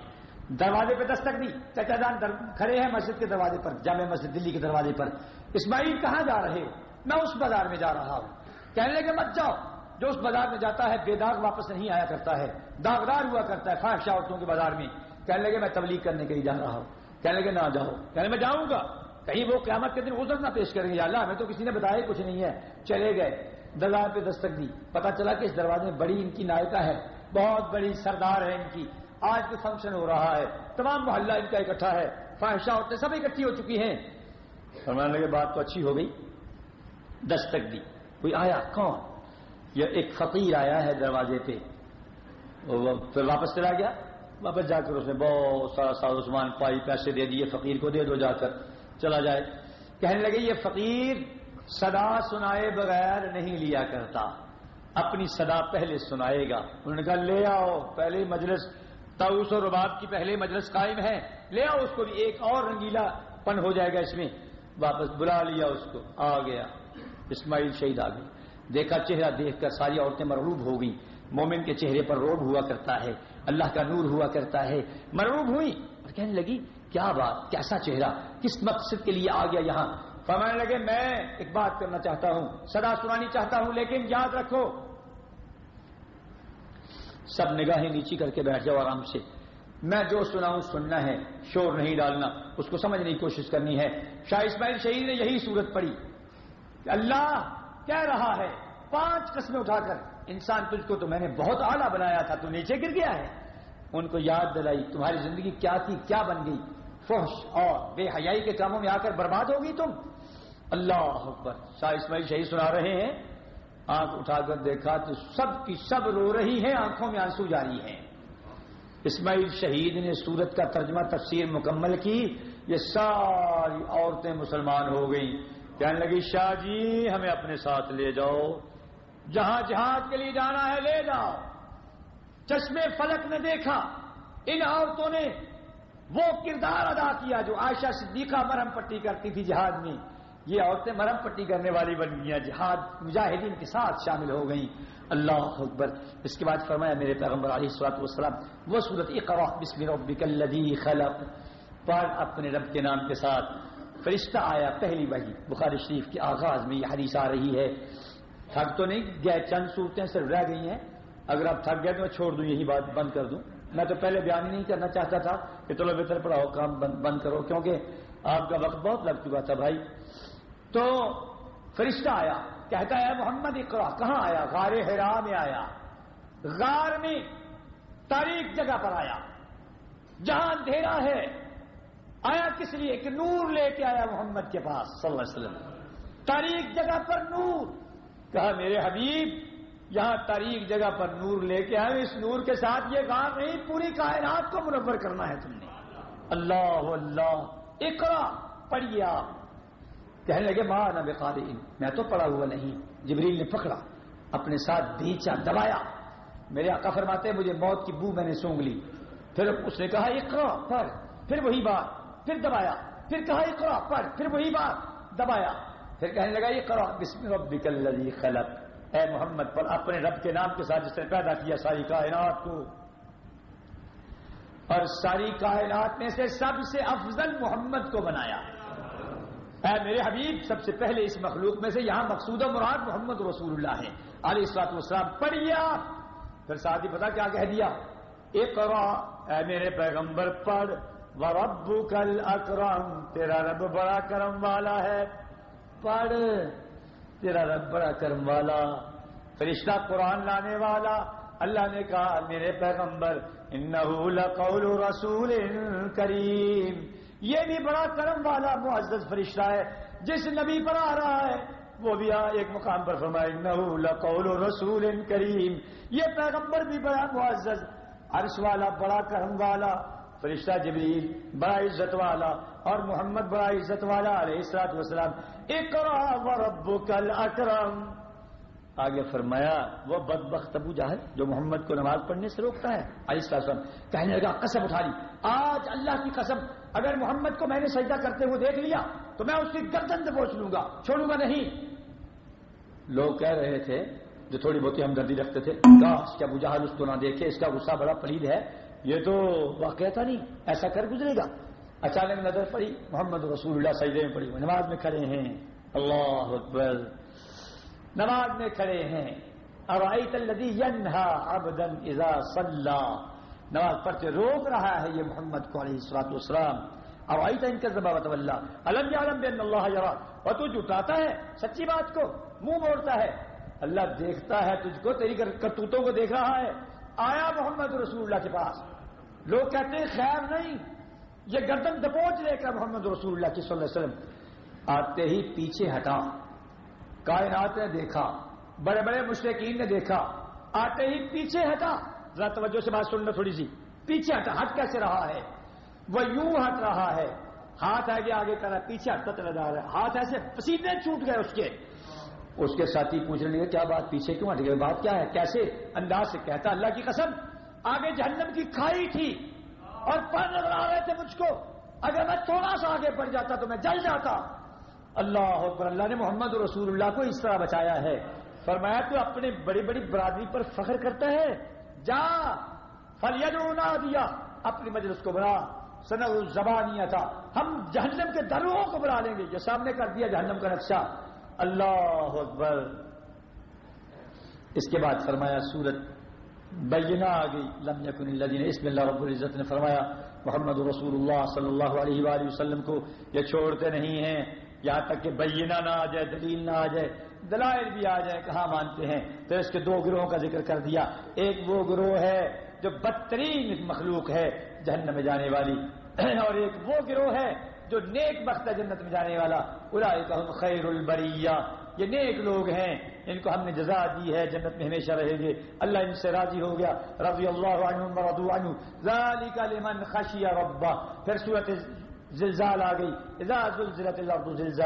S1: دروازے پہ دستک دی۔ چچا جان در... کھڑے ہیں مسجد کے دروازے پر، جامع مسجد دلی کے دروازے پر۔ اسماعیل کہاں جا رہے؟ میں اس بازار میں جا رہا ہوں۔ کہنے لگے، مت جاؤ. جو اس بازار میں جاتا ہے، بے داغ واپس نہیں آیا کرتا ہے۔ داغدار ہوا کرتا ہے فاحشہ عورتوں کے بازار میں۔ کہنے لگے، میں تبلیغ کرنے کے لیے جا رہا ہوں۔ کہنے لگے، نہ جاؤ۔ کہنے میں جاؤں گا۔ کہیں وہ قیامت کے دن عذر نہ پیش کریں گے۔ اللہ، ہمیں تو کسی نے بتایا کچھ نہیں ہے۔ چلے گئے۔ دلال پہ دستک دی۔ پتا چلا کہ اس دروازے میں بڑی ان کی نائکا ہے۔ بہت بڑی سردار ہے ان کی۔ آج بھی فنکشن ہو رہا ہے۔ تمام محلہ ان کا اکٹھا ہے۔ فواہشہ عورتیں سب اکٹھی ہو چکی ہیں۔ فرمانے لگے، بات تو اچھی ہو گئی۔ دستک دی۔ کوئی آیا؟ کون؟ یہ ایک فقیر آیا ہے دروازے پہ؟ پھر واپس چلا گیا۔ واپس جا کر اس نے بہت سارا سال عثمان پائی، پیسے دے دیے، فقیر کو دے دو جا کر۔ چلا جائے۔ کہنے لگے، یہ فقیر صدا سنائے بغیر نہیں لیا کرتا۔ اپنی صدا پہلے سنائے گا۔ انہوں نے کہا، لے آؤ، پہلے مجلس، تاؤس اور رباب کی پہلے مجلس قائم ہے۔ لے آؤ، اس کو بھی ایک اور رنگیلا پن ہو جائے گا اس میں۔ واپس بلا لیا اس کو، آ گیا۔ اسماعیل شہید آ گئی۔ دیکھا چہرہ دیکھ کر ساری عورتیں مرغوب ہو گئی مومن کے چہرے پر روب ہوا کرتا ہے۔ اللہ کا نور ہوا کرتا ہے۔ مرغوب ہوئی اور کہنے لگی، کیا بات، کیسا چہرہ؟ کس مقصد کے لیے آ گیا یہاں؟ فرمانے لگے، میں ایک بات کرنا چاہتا ہوں۔ سدا سنانی چاہتا ہوں، لیکن یاد رکھو۔ سب نگاہیں نیچی کر کے بیٹھ جاؤ آرام سے۔ میں جو سناؤں، سننا ہے۔ شور نہیں ڈالنا۔ اس کو سمجھنے کی کوشش کرنی ہے۔ شاہ اسماعیل شہید نے یہی صورت پڑی کہ اللہ کہہ رہا ہے پانچ قسمیں اٹھا کر، انسان تجھ کو تو میں نے بہت اعلیٰ بنایا تھا، تو نیچے گر گیا ہے۔ ان کو یاد دلائی، تمہاری زندگی کیا تھی، کیا بن گئی؟ فوش اور بے حیائی کے کاموں میں آ کر برباد ہوگی تم۔ اللہ اکبر۔ شاہ اسماعیل شہید سنا رہے ہیں۔ آنکھ اٹھا کر دیکھا تو سب کی سب رو رہی ہیں، آنکھوں میں آنسو جاری ہیں۔ اسماعیل شہید نے سورت کا ترجمہ تفسیر مکمل کی۔ یہ ساری عورتیں مسلمان ہو گئیں۔ کہنے لگی، شاہ جی ہمیں اپنے ساتھ لے جاؤ۔ جہاں جہاد کے لیے جانا ہے لے جاؤ۔ چشمے فلک نے دیکھا۔ ان عورتوں نے وہ کردار ادا کیا جو عائشہ صدیقہ مرم پٹی کرتی تھی جہاد میں۔ یہ عورتیں مرم پٹی کرنے والی بن گئی جہاد مجاہدین کے ساتھ شامل ہو گئیں۔ اللہ اکبر۔ اس کے بعد فرمایا، میرے پیغمبر علیہ السلاط والسلام، وہ صورت اقرا۔ بسم ربک الذی خلق۔ پر اپنے رب کے نام کے ساتھ۔ فرشتہ آیا، پہلی وحی، بخاری شریف کے آغاز میں یہ حدیث آ رہی ہے۔ تھک تو نہیں، گئے، چند صورتیں صرف رہ گئی ہیں۔ اگر آپ تھک گئے تو میں چھوڑ دوں، یہی بات بند کر دوں۔ میں تو پہلے بیان ہی نہیں کرنا چاہتا تھا کہ چلو بہتر پڑھاؤ، کام بند کرو، کیونکہ آپ کا وقت بہت لگ چکا تھا بھائی۔ تو فرشتہ آیا، کہتا ہے محمد، اقرا، کہاں آیا؟ غار ہرا میں آیا۔ غار میں تاریخ جگہ پر آیا۔ جہاں اندھیرا ہے آیا کس لیے؟ کہ نور لے کے آیا محمد کے پاس، صلی اللہ علیہ وسلم۔ تاریخ جگہ پر نور۔ کہا، میرے حبیب، یہاں تاریخ جگہ پر نور لے کے آئے۔ اس نور کے ساتھ یہ غار نہیں، پوری کائنات کو منور کرنا ہے تم نے۔ اللہ اللہ، اقرا، پڑھیے آپ۔ کہنے لگے ماں نہ بے میں تو پڑا ہوا نہیں، جبریل نے پکڑا، اپنے ساتھ بیچا دبایا۔ میرے آقا فرماتے مجھے موت کی بو میں نے سونگ لی۔ پھر اس نے کہا، اقرا، پڑھ۔ پھر وہی بات۔ پھر دبایا، پھر کہا اقرا پڑھ، پھر وہی بات، دبایا۔ پھر کہنے لگا اقرا بسم ربک الذی خلق۔ اے محمد، پر اپنے رب کے نام کے ساتھ جس نے پیدا کیا ساری کائنات کو۔ اور ساری کائنات میں سے سب سے افضل محمد کو بنایا۔ اے میرے حبیب، سب سے پہلے اس مخلوق میں سے یہاں مقصود مراد محمد رسول اللہ ہے علیہ السلاط والسلام پڑھیا پھر ساتھ ہی پتا کیا کہہ دیا؟ ایک اے میرے پیغمبر، پڑھ۔ رب کل اکرم تیرا رب بڑا کرم والا ہے۔ پڑھ، تیرا رب بڑا کرم والا، فرشتہ قرآن لانے والا۔ اللہ نے کہا، میرے پیغمبر، انہو لقول رسول کریم۔ یہ بھی بڑا کرم والا معزز فرشتہ ہے، جس نبی پر آ رہا ہے۔ وہ بھی ایک مقام پر فرمائے نہ لقول رسول کریم۔ یہ پیغمبر بھی بڑا معزز، عرش والا، بڑا کرم والا۔ فرشتہ جبریل بڑا عزت والا اور محمد بڑا عزت والا علیہ السلاط وسلام اکرا رب کل اکرم آگے فرمایا، وہ بدبخت ابو جہل جو محمد کو نماز پڑھنے سے روکتا ہے، علیہ السلام کہنے لگا، قسم اٹھا لی۔ آج اللہ کی قسم، اگر محمد کو میں نے سجدہ کرتے ہوئے دیکھ لیا، تو میں اس کی گردن سے پہنچ لوں گا، چھوڑوں گا نہیں۔ لوگ کہہ رہے تھے، جو تھوڑی بہت ہمدردی رکھتے تھے، کاش کیا بجہل اس کو نہ دیکھے، اس کا غصہ بڑا پلید ہے۔ یہ تو واقعہ تھا نہیں، ایسا کر گزرے گا۔ اچانک نظر پڑی، محمد رسول اللہ سجدے میں پڑی نماز میں کھڑے ہیں۔ اللہ اکبر۔ نماز میں کھڑے ہیں۔ ارائیت الذی ینہا عبدا اذا صلی۔ نماز پڑھتے روک رہا ہے یہ محمد کو علیہ الصلوۃ والسلام۔ ارائیت ان کا ذبح اللہ الم یعلم بان اللہ یرا۔ اور تو جٹاتا ہے، سچی بات کو۔ منہ موڑتا ہے۔ اللہ دیکھتا ہے تجھ کو، تیری کرتوتوں کو دیکھ رہا ہے۔ آیا محمد رسول اللہ کے پاس۔ لوگ کہتے ہیں خیر نہیں، یہ گردن دبوچ لے کر محمد رسول اللہ کی صلی اللہ علیہ وسلم۔ آتے ہی پیچھے ہٹا، کائنات نے دیکھا، بڑے بڑے مشرقین نے دیکھا۔ آتے ہی پیچھے ہٹا۔ ذرا توجہ سے بات سننا تھوڑی سی۔ پیچھے ہٹا، ہٹ کیسے رہا ہے؟ وہ یوں ہٹ رہا ہے۔ ہاتھ آگے آگے کر رہا ہے، پیچھے ہٹتا چلا جا رہا ہے۔ ہاتھ ایسے پسینے چھوٹ گئے اس کے۔ اس کے ساتھی پوچھنے لگے کیا بات پیچھے کیوں ہٹ گئے؟ بات کیا ہے؟ کیسے؟ انداز سے کہتا، اللہ کی قسم۔ آگے جہنم کی کھائی تھی اور پر نظر آ رہے تھے مجھ کو۔ اگر میں تھوڑا سا آگے بڑھ جاتا تو میں جل جاتا۔ اللہ اکبر، اللہ نے محمد رسول اللہ کو اس طرح بچایا ہے۔ فرمایا، تو اپنے بڑی بڑی برادری پر فخر کرتا ہے؟ جا فلیا دیا اپنی مجلس کو بنا سن زبانیہ تھا۔ ہم جہنم کے دروہوں کو بنا لیں گے۔ یہ سامنے کر دیا جہنم کا نقشہ۔ اللہ اکبر۔ اس کے بعد فرمایا سورت بینہ آ گئی۔ لم یکن الذین اس میں اللہ رب العزت نے فرمایا، محمد رسول اللہ صلی اللہ علیہ وآلہ وسلم کو یہ چھوڑتے نہیں ہیں۔ یہاں تک کہ بینہ نہ آ جائے، دلیل نہ آ جائے، دلائل بھی آ جائے، کہاں مانتے ہیں؟ تو اس کے دو گروہوں کا ذکر کر دیا۔ ایک وہ گروہ ہے جو بدترین مخلوق ہے جہنم میں جانے والی، اور ایک وہ گروہ ہے جو نیک بخت جنت میں جانے والا۔ الا خیر البریہ۔ یہ نیک لوگ ہیں، ان کو ہم نے جزا دی ہے، جنت میں ہمیشہ رہیں گے۔ اللہ ان سے راضی ہو گیا۔ رضی اللہ عنہ۔ ذالک لمن خشی ربہ۔ پھر صورت زلزال آ گئی۔ اذا زلزلت الارض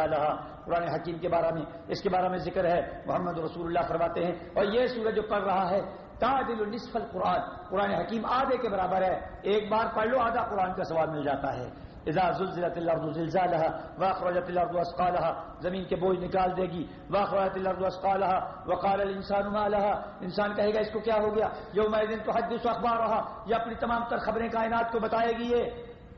S1: قرآن حکیم کے بارے میں، اس کے بارے میں ذکر ہے۔ محمد رسول اللہ فرماتے ہیں، اور یہ سورج جو پڑھ رہا ہے، تعدل نصف القرآن۔ قرآن حکیم آدھے کے برابر ہے۔ ایک بار پڑھ لو، آدھا قرآن کا سوال مل جاتا ہے۔ اذا زلزلت الارض زلزالها واخرجت الارض اسقالها، زمین کے بوجھ نکال دے گی، واخرجت الارض اسقالها، وقال الانسان ما لها؟ انسان کہے گا اس کو کیا ہو گیا؟ یومئذ تحدث اخبارها، یہ اپنی تمام تر خبریں کائنات کو بتائے گی یہ۔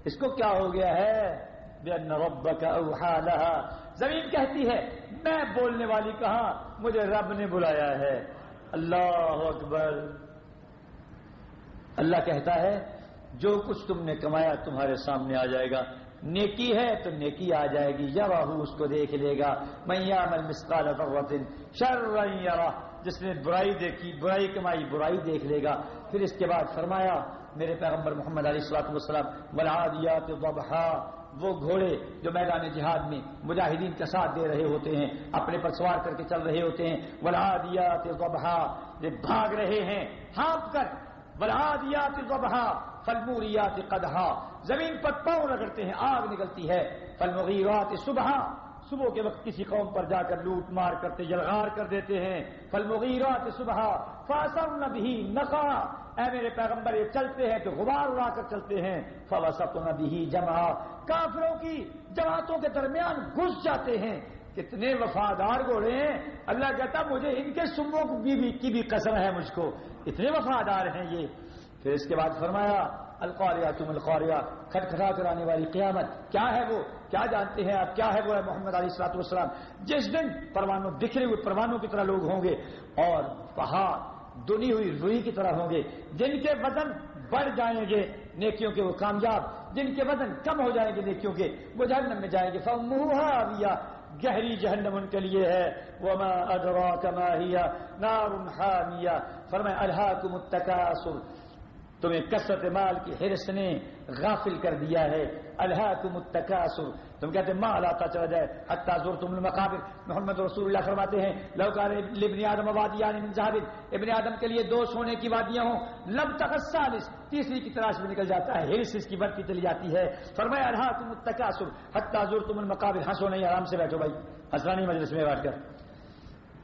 S1: اس کو کیا ہو گیا ہے؟ بأن ربك اوحى لها۔ زمین کہتی ہے، میں بولنے والی کہاں؟ مجھے رب نے بلایا ہے۔ اللہ اکبر۔ اللہ کہتا ہے جو کچھ تم نے کمایا تمہارے سامنے آ جائے گا۔ نیکی ہے تو نیکی آ جائے گی۔ یا راہو اس کو دیکھ لے گا۔ میاں مل مسکال شر جس نے برائی دیکھی، برائی کمائی، برائی دیکھ لے گا۔ پھر اس کے بعد فرمایا، میرے پیغمبر محمد علیہ السلاط والسلام ولادیات وبحا وہ گھوڑے جو میدان جہاد میں مجاہدین کا ساتھ دے رہے ہوتے ہیں، اپنے پر سوار کر کے چل رہے ہوتے ہیں۔ ولادیات وبحا یہ بھاگ رہے ہیں، ہانپ کر۔ ولادیات وبحا فلموریات قدہا زمین پر پاؤں رگڑتے ہیں، آگ نکلتی ہے۔ فلمغیرات صبح صبح کے وقت کسی قوم پر جا کر لوٹ مار کرتے، جلغار کر دیتے ہیں۔ فلمغیرات صبح فاسم نبی نقا اے میرے پیغمبر، یہ چلتے ہیں تو غبار اڑا کر چلتے ہیں۔ فوسط نبی جمع کافروں کی جماعتوں کے درمیان گھس جاتے ہیں۔ کتنے وفادار گھوڑے ہیں۔ اللہ کہتا مجھے ان کے سموں کی بھی قسم ہے مجھ کو۔ اتنے وفادار ہیں یہ۔ پھر اس کے بعد فرمایا، القاریہ، تم القاریہ، کھٹکھٹا کر آنے والی قیامت۔ کیا ہے وہ؟ کیا جانتے ہیں آپ؟ کیا ہے وہ ہے محمد علی السلاط والسلام؟ جس دن پروانوں، بکھرے ہوئے پروانوں کی طرح لوگ ہوں گے اور پہاڑ، دنی ہوئی روئی کی طرح ہوں گے۔ جن کے وزن بڑھ جائیں گے، نیکیوں کے وہ کامیاب۔ جن کے وزن کم ہو جائیں گے، نیکیوں کے وہ جہنم میں جائیں گے۔ فموہا گہری جہنم ان کے لیے ہے. وما ادراک ما ہی نار حامیہ فرمائے الہاکم التکاسر تمہیں کثرت مال کی حرص نے غافل کر دیا ہے. اللہ تم تم کہتے مال آتا چلا جائے۔ حتیٰ زور تم المقابر۔ محمد رسول اللہ فرماتے ہیں لوکار ابن آدم وادیان من ذہب ابن آدم کے لیے دو سونے کی وادیاں ہوں۔ لب تک سالس تیسری کی تلاش میں نکل جاتا ہے۔ ہرس اس کی بڑھتی چلی جاتی ہے۔ فرمایا اللہ تم التکاسر حتیٰ زور تم المقابر۔ ہنسو نہیں، آرام سے بیٹھو بھائی۔ حسرانی مجلس میں بیٹھ کر۔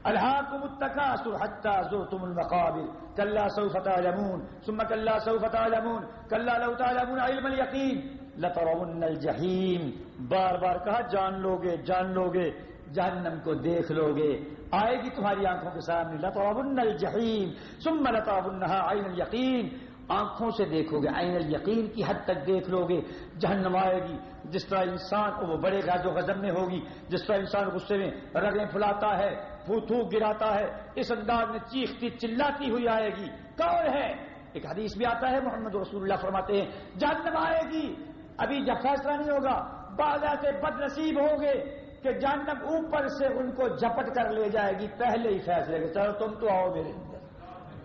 S1: الهاكم التكاثر حتى زرتم المقابر۔ كلا سوف تعلمون۔ ثم كلا سوف تعلمون۔ كلا لو تعلمون علم اليقين لترون الجحيم۔ بار بار کہا، جان لوگے جان لوگے، جہنم کو دیکھ لوگے۔ آئے گی تمہاری آنکھوں کے سامنے، لترون الجحیم ثم لترونها عین الیقین آنکھوں سے دیکھو گے عین الیقین کی حد تک دیکھ لو گے جہنم آئے گی، جس طرح انسان کو وہ بڑے غاز و غزم میں ہوگی، جس طرح انسان غصے میں رگیں پھلاتا ہے، پھو تھو گراتا ہے، اس انداز میں چیختی، چلاتی ہوئی آئے گی۔ کون ہے؟ ایک حدیث بھی آتا ہے، محمد رسول اللہ فرماتے ہیں، جہنم آئے گی ابھی جب فیصلہ نہیں ہوگا بعض ایسے بد نصیب ہوں گے کہ جہنم اوپر سے ان کو جھپٹ کر لے جائے گی پہلے ہی فیصلے کے چلو تم تو آؤ میرے اندر۔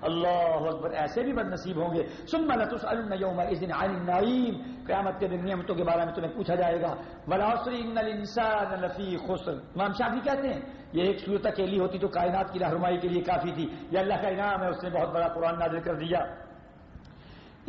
S1: اللہ اکبر، ایسے بھی بد نصیب ہوں گے۔ سم یوم دن نعیم قیامت کے دن نعمتوں کے بارے میں تمہیں پوچھا جائے گا۔ الانسان لفی خسر۔ امام شافی کہتے ہیں، یہ ایک صورت اکیلی ہوتی تو کائنات کی رہنمائی کے لیے کافی تھی۔ یہ اللہ کا انعام ہے، اس نے بہت بڑا قرآن نازل کر دیا۔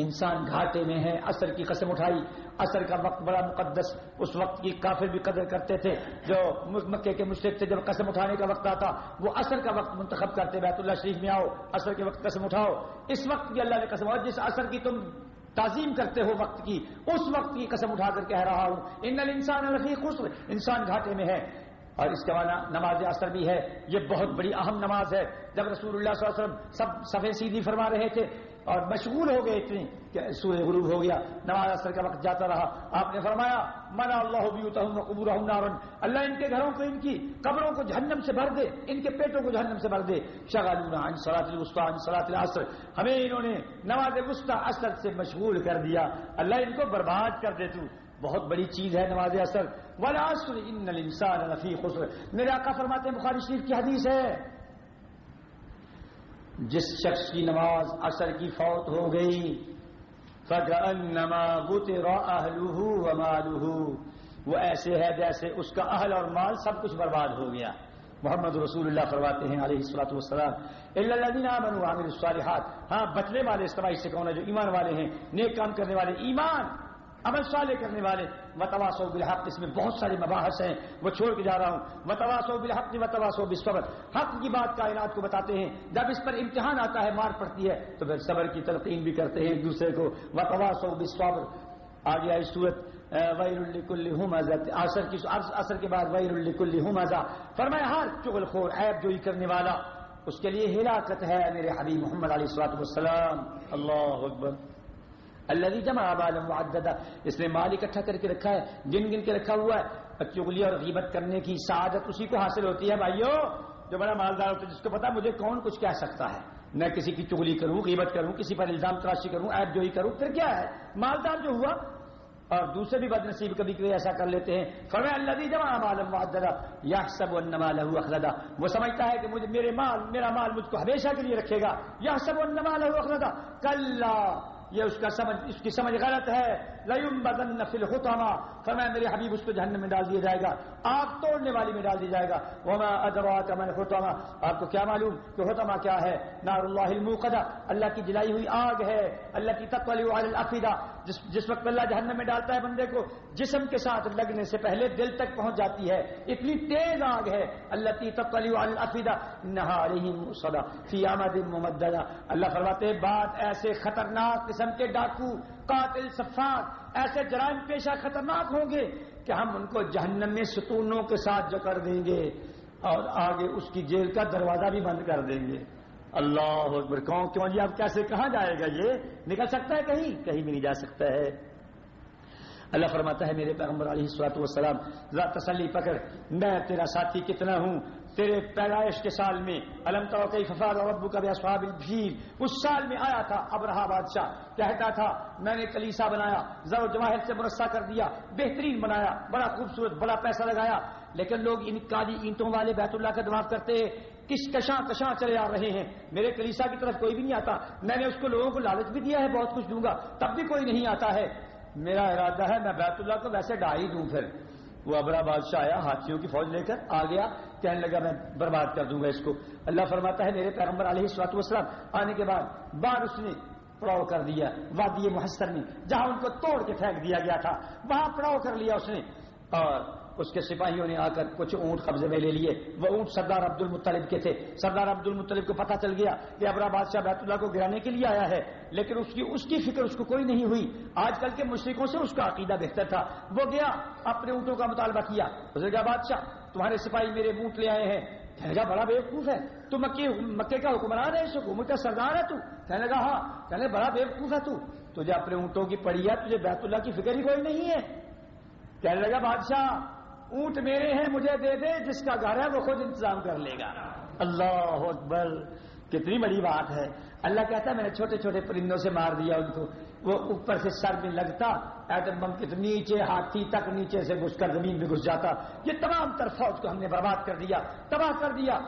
S1: انسان گھاٹے میں ہے اثر کی قسم اٹھائی۔ اثر کا وقت بڑا مقدس، اس وقت کی کافر بھی قدر کرتے تھے۔ جو مکے کے مشرق تھے، جب قسم اٹھانے کا وقت آتا، وہ اثر کا وقت منتخب کرتے، بیت اللہ شریف میں آؤ اثر کے وقت قسم اٹھاؤ۔ اس وقت کی اللہ نے قسم اور جس اثر کی تم تعظیم کرتے ہو وقت کی، اس وقت کی قسم اٹھا کر کہہ رہا ہوں۔ ان انسان الفی خسر، انسان گھاٹے میں ہے۔ اور اس کے بعد نماز اثر بھی ہے۔ یہ بہت بڑی اہم نماز ہے۔ جب رسول اللہ صلی اللہ علیہ وسلم سب سفید سیدھی فرما رہے تھے اور مشغول ہو گئے اتنے کہ سورہ غروب ہو گیا، نماز اثر کا وقت جاتا رہا۔ آپ نے فرمایا، منا اللہ قبور نارن اللہ ان کے گھروں کو، ان کی قبروں کو جہنم سے بھر دے، ان کے پیٹوں کو جہنم سے بھر دے۔ شغالون سلاط الوسطی سلاط العصر۔ ہمیں انہوں نے نماز وسطی اثر سے مشغول کر دیا۔ اللہ ان کو برباد کر دے تو۔ بہت بڑی چیز ہے نماز اثر والعصر ان الانسان لفی خسر۔ میرے آقا فرماتے ہیں، بخاری شریف کی حدیث ہے۔ جس شخص کی نماز اثر کی فوت ہو گئی فَكَأَنَّمَا بُتِرَ أَهْلُهُ وَمَالُهُ۔ وہ ایسے ہے جیسے اس کا اہل اور مال سب کچھ برباد ہو گیا۔ محمد رسول اللہ فرماتے ہیں علیہ السلاۃ والسلام اللہ عامر الصالحات۔ ہاں بچنے والے استماعی سے کون ہے جو ایمان والے ہیں، نیک کام کرنے والے، ایمان! عمل صالح کرنے والے۔ وتواسو بالحق، اس میں بہت سارے مباحث ہیں، وہ چھوڑ کے جا رہا ہوں۔ وتواسو بالحق وتواسو بالصبر۔ حق کی بات کائنات کو بتاتے ہیں۔ جب اس پر امتحان آتا ہے، مار پڑتی ہے، تو پھر صبر کی تلقین بھی کرتے ہیں ایک دوسرے کو۔ وتواسو بالصبر۔ آگے آئی صورت ویر الکل اثر کی اثر کے بعد ویر الکل ہمزا فرمایا، ہر چغل خور، عیب جوئی کرنے والا، اس کے لیے ہلاکت ہے میرے حبیب محمد علیہ السلاط والسلام۔ اللہ اکبر۔ اللہ جمع آباد معددہ اس نے مال اکٹھا کر کے رکھا ہے، گن گن کے رکھا ہوا ہے چگلی اور غیبت کرنے کی سعادت اسی کو حاصل ہوتی ہے۔ بھائیو، جو بڑا مالدار ہوتا ہے، جس کو پتا مجھے کون کچھ کہہ سکتا ہے۔ میں کسی کی چگلی کروں، غیبت کروں، کسی پر الزام تراشی کروں ایپ جو ہی کروں، پھر کیا ہے؟ مالدار جو ہوا۔ اور دوسرے بھی بد نصیب کبھی کبھی ایسا کر لیتے ہیں۔ فرمایا اللہ دی جمع مال معددہ یا سب لہو اخلدا۔ وہ سمجھتا ہے کہ مجھے میرے مال، میرا مال مجھ کو ہمیشہ کے لیے رکھے گا۔ یا سب لہو اخلدا۔ کل یہ اس کا سمجھ اس کی سمجھ غلط ہے۔ لیم بدن نفل ہوتاما فرمایا، میرے حبیب اس کو جہنم میں ڈال دیا جائے گا، آگ توڑنے والی میں ڈال دیا جائے گا۔ وہ میں ادوا ہوتاما آپ کو کیا معلوم کہ ہوتاما کیا ہے؟ نار اللہ الموقدہ اللہ کی جلائی ہوئی آگ ہے، اللہ کی تقوی العقیدہ جس جس وقت اللہ جہنم میں ڈالتا ہے بندے کو، جسم کے ساتھ لگنے سے پہلے دل تک پہنچ جاتی ہے۔ اتنی تیز آگ ہے، اللہ کی تقوی العقیدہ نہا علیہ صدا فی اللہ فرماتے بات ایسے خطرناک قسم کے ڈاکو قاتل صفات ایسے جرائم پیشہ خطرناک ہوں گے کہ ہم ان کو جہنم میں ستونوں کے ساتھ جو کر دیں گے اور آگے اس کی جیل کا دروازہ بھی بند کر دیں گے۔ اللہ اکبر، کون کیوں جی اب کیسے کہاں جائے گا یہ؟ نکل سکتا ہے کہیں؟ کہیں بھی نہیں جا سکتا ہے۔ اللہ فرماتا ہے، میرے پیغمبر علیہ السلاط والسلام ذرا تسلی پکڑ، میں تیرا ساتھی کتنا ہوں؟ تیرے پیدائش کے سال میں علم تو ففاد اور ابو کا اسفاب بھیڑ اس سال میں آیا تھا اب رہا بادشاہ، کہتا تھا، میں نے کلیسا بنایا زر جواہر سے مرسا کر دیا، بہترین بنایا، بڑا خوبصورت، بڑا پیسہ لگایا۔ لیکن لوگ ان کالی اینٹوں والے بیت اللہ کا دماغ کرتے کس کشاں کشاں چلے آ رہے ہیں، میرے کلیسا کی طرف کوئی بھی نہیں آتا، میں نے اس کو لوگوں کو لالچ بھی دیا ہے، بہت کچھ دوں گا، تب بھی کوئی نہیں آتا ہے۔ میرا ارادہ ہے، میں بیت اللہ کو ویسے ڈائی دوں پھر۔ وہ ابرا بادشاہ آیا، ہاتھیوں کی فوج لے کر، آ گیا کہنے لگا، میں برباد کر دوں گا اس کو. اللہ فرماتا ہے، میرے پیغمبر علیہ السلاط وسلم آنے کے بعد بار اس نے پڑاؤ کر دیا، وادی محسر میں، جہاں ان کو توڑ کے پھینک دیا گیا تھا، وہاں پڑاؤ کر لیا اس نے اور اس کے سپاہیوں نے آ کر کچھ اونٹ قبضے میں لے لیے۔ وہ اونٹ سردار عبد المطلب کے تھے۔ سردار عبد المطلب کو پتا چل گیا کہ ابرا بادشاہ بیت اللہ کو گرانے کے لیے آیا ہے، لیکن اس کی اس کی فکر اس کو کوئی نہیں ہوئی۔ آج کل کے مشرقوں سے اس کا عقیدہ بہتر تھا۔ وہ گیا، اپنے اونٹوں کا مطالبہ کیا۔ گیا بادشاہ تمہارے سپاہی میرے اونٹ لے آئے ہیں۔ کہنے لگا، بڑا بیوقوف ہے۔ تو مکے مکے کا حکمران ہے حکومت کا سردار ہے تو۔ کہنے لگا ہاں۔ کہنے بڑا بیوقوف ہے تو۔ تجھے اپنے اونٹوں کی پڑی ہے، تجھے بیت اللہ کی فکر ہی کوئی نہیں ہے۔ کہنے لگا، بادشاہ، اونٹ میرے ہیں، مجھے دے دے، جس کا گھر ہے وہ خود انتظام کر لے گا۔ اللہ اکبر، کتنی بڑی بات ہے۔ اللہ کہتا ہے، میں نے چھوٹے چھوٹے پرندوں سے مار دیا ان کو۔ وہ اوپر سے سر میں لگتا ایٹم بم کے نیچے، ہاتھی تک نیچے سے گھس کر زمین میں گھس جاتا۔ یہ تمام تر فوج کو ہم نے برباد کر دیا، تباہ کر دیا۔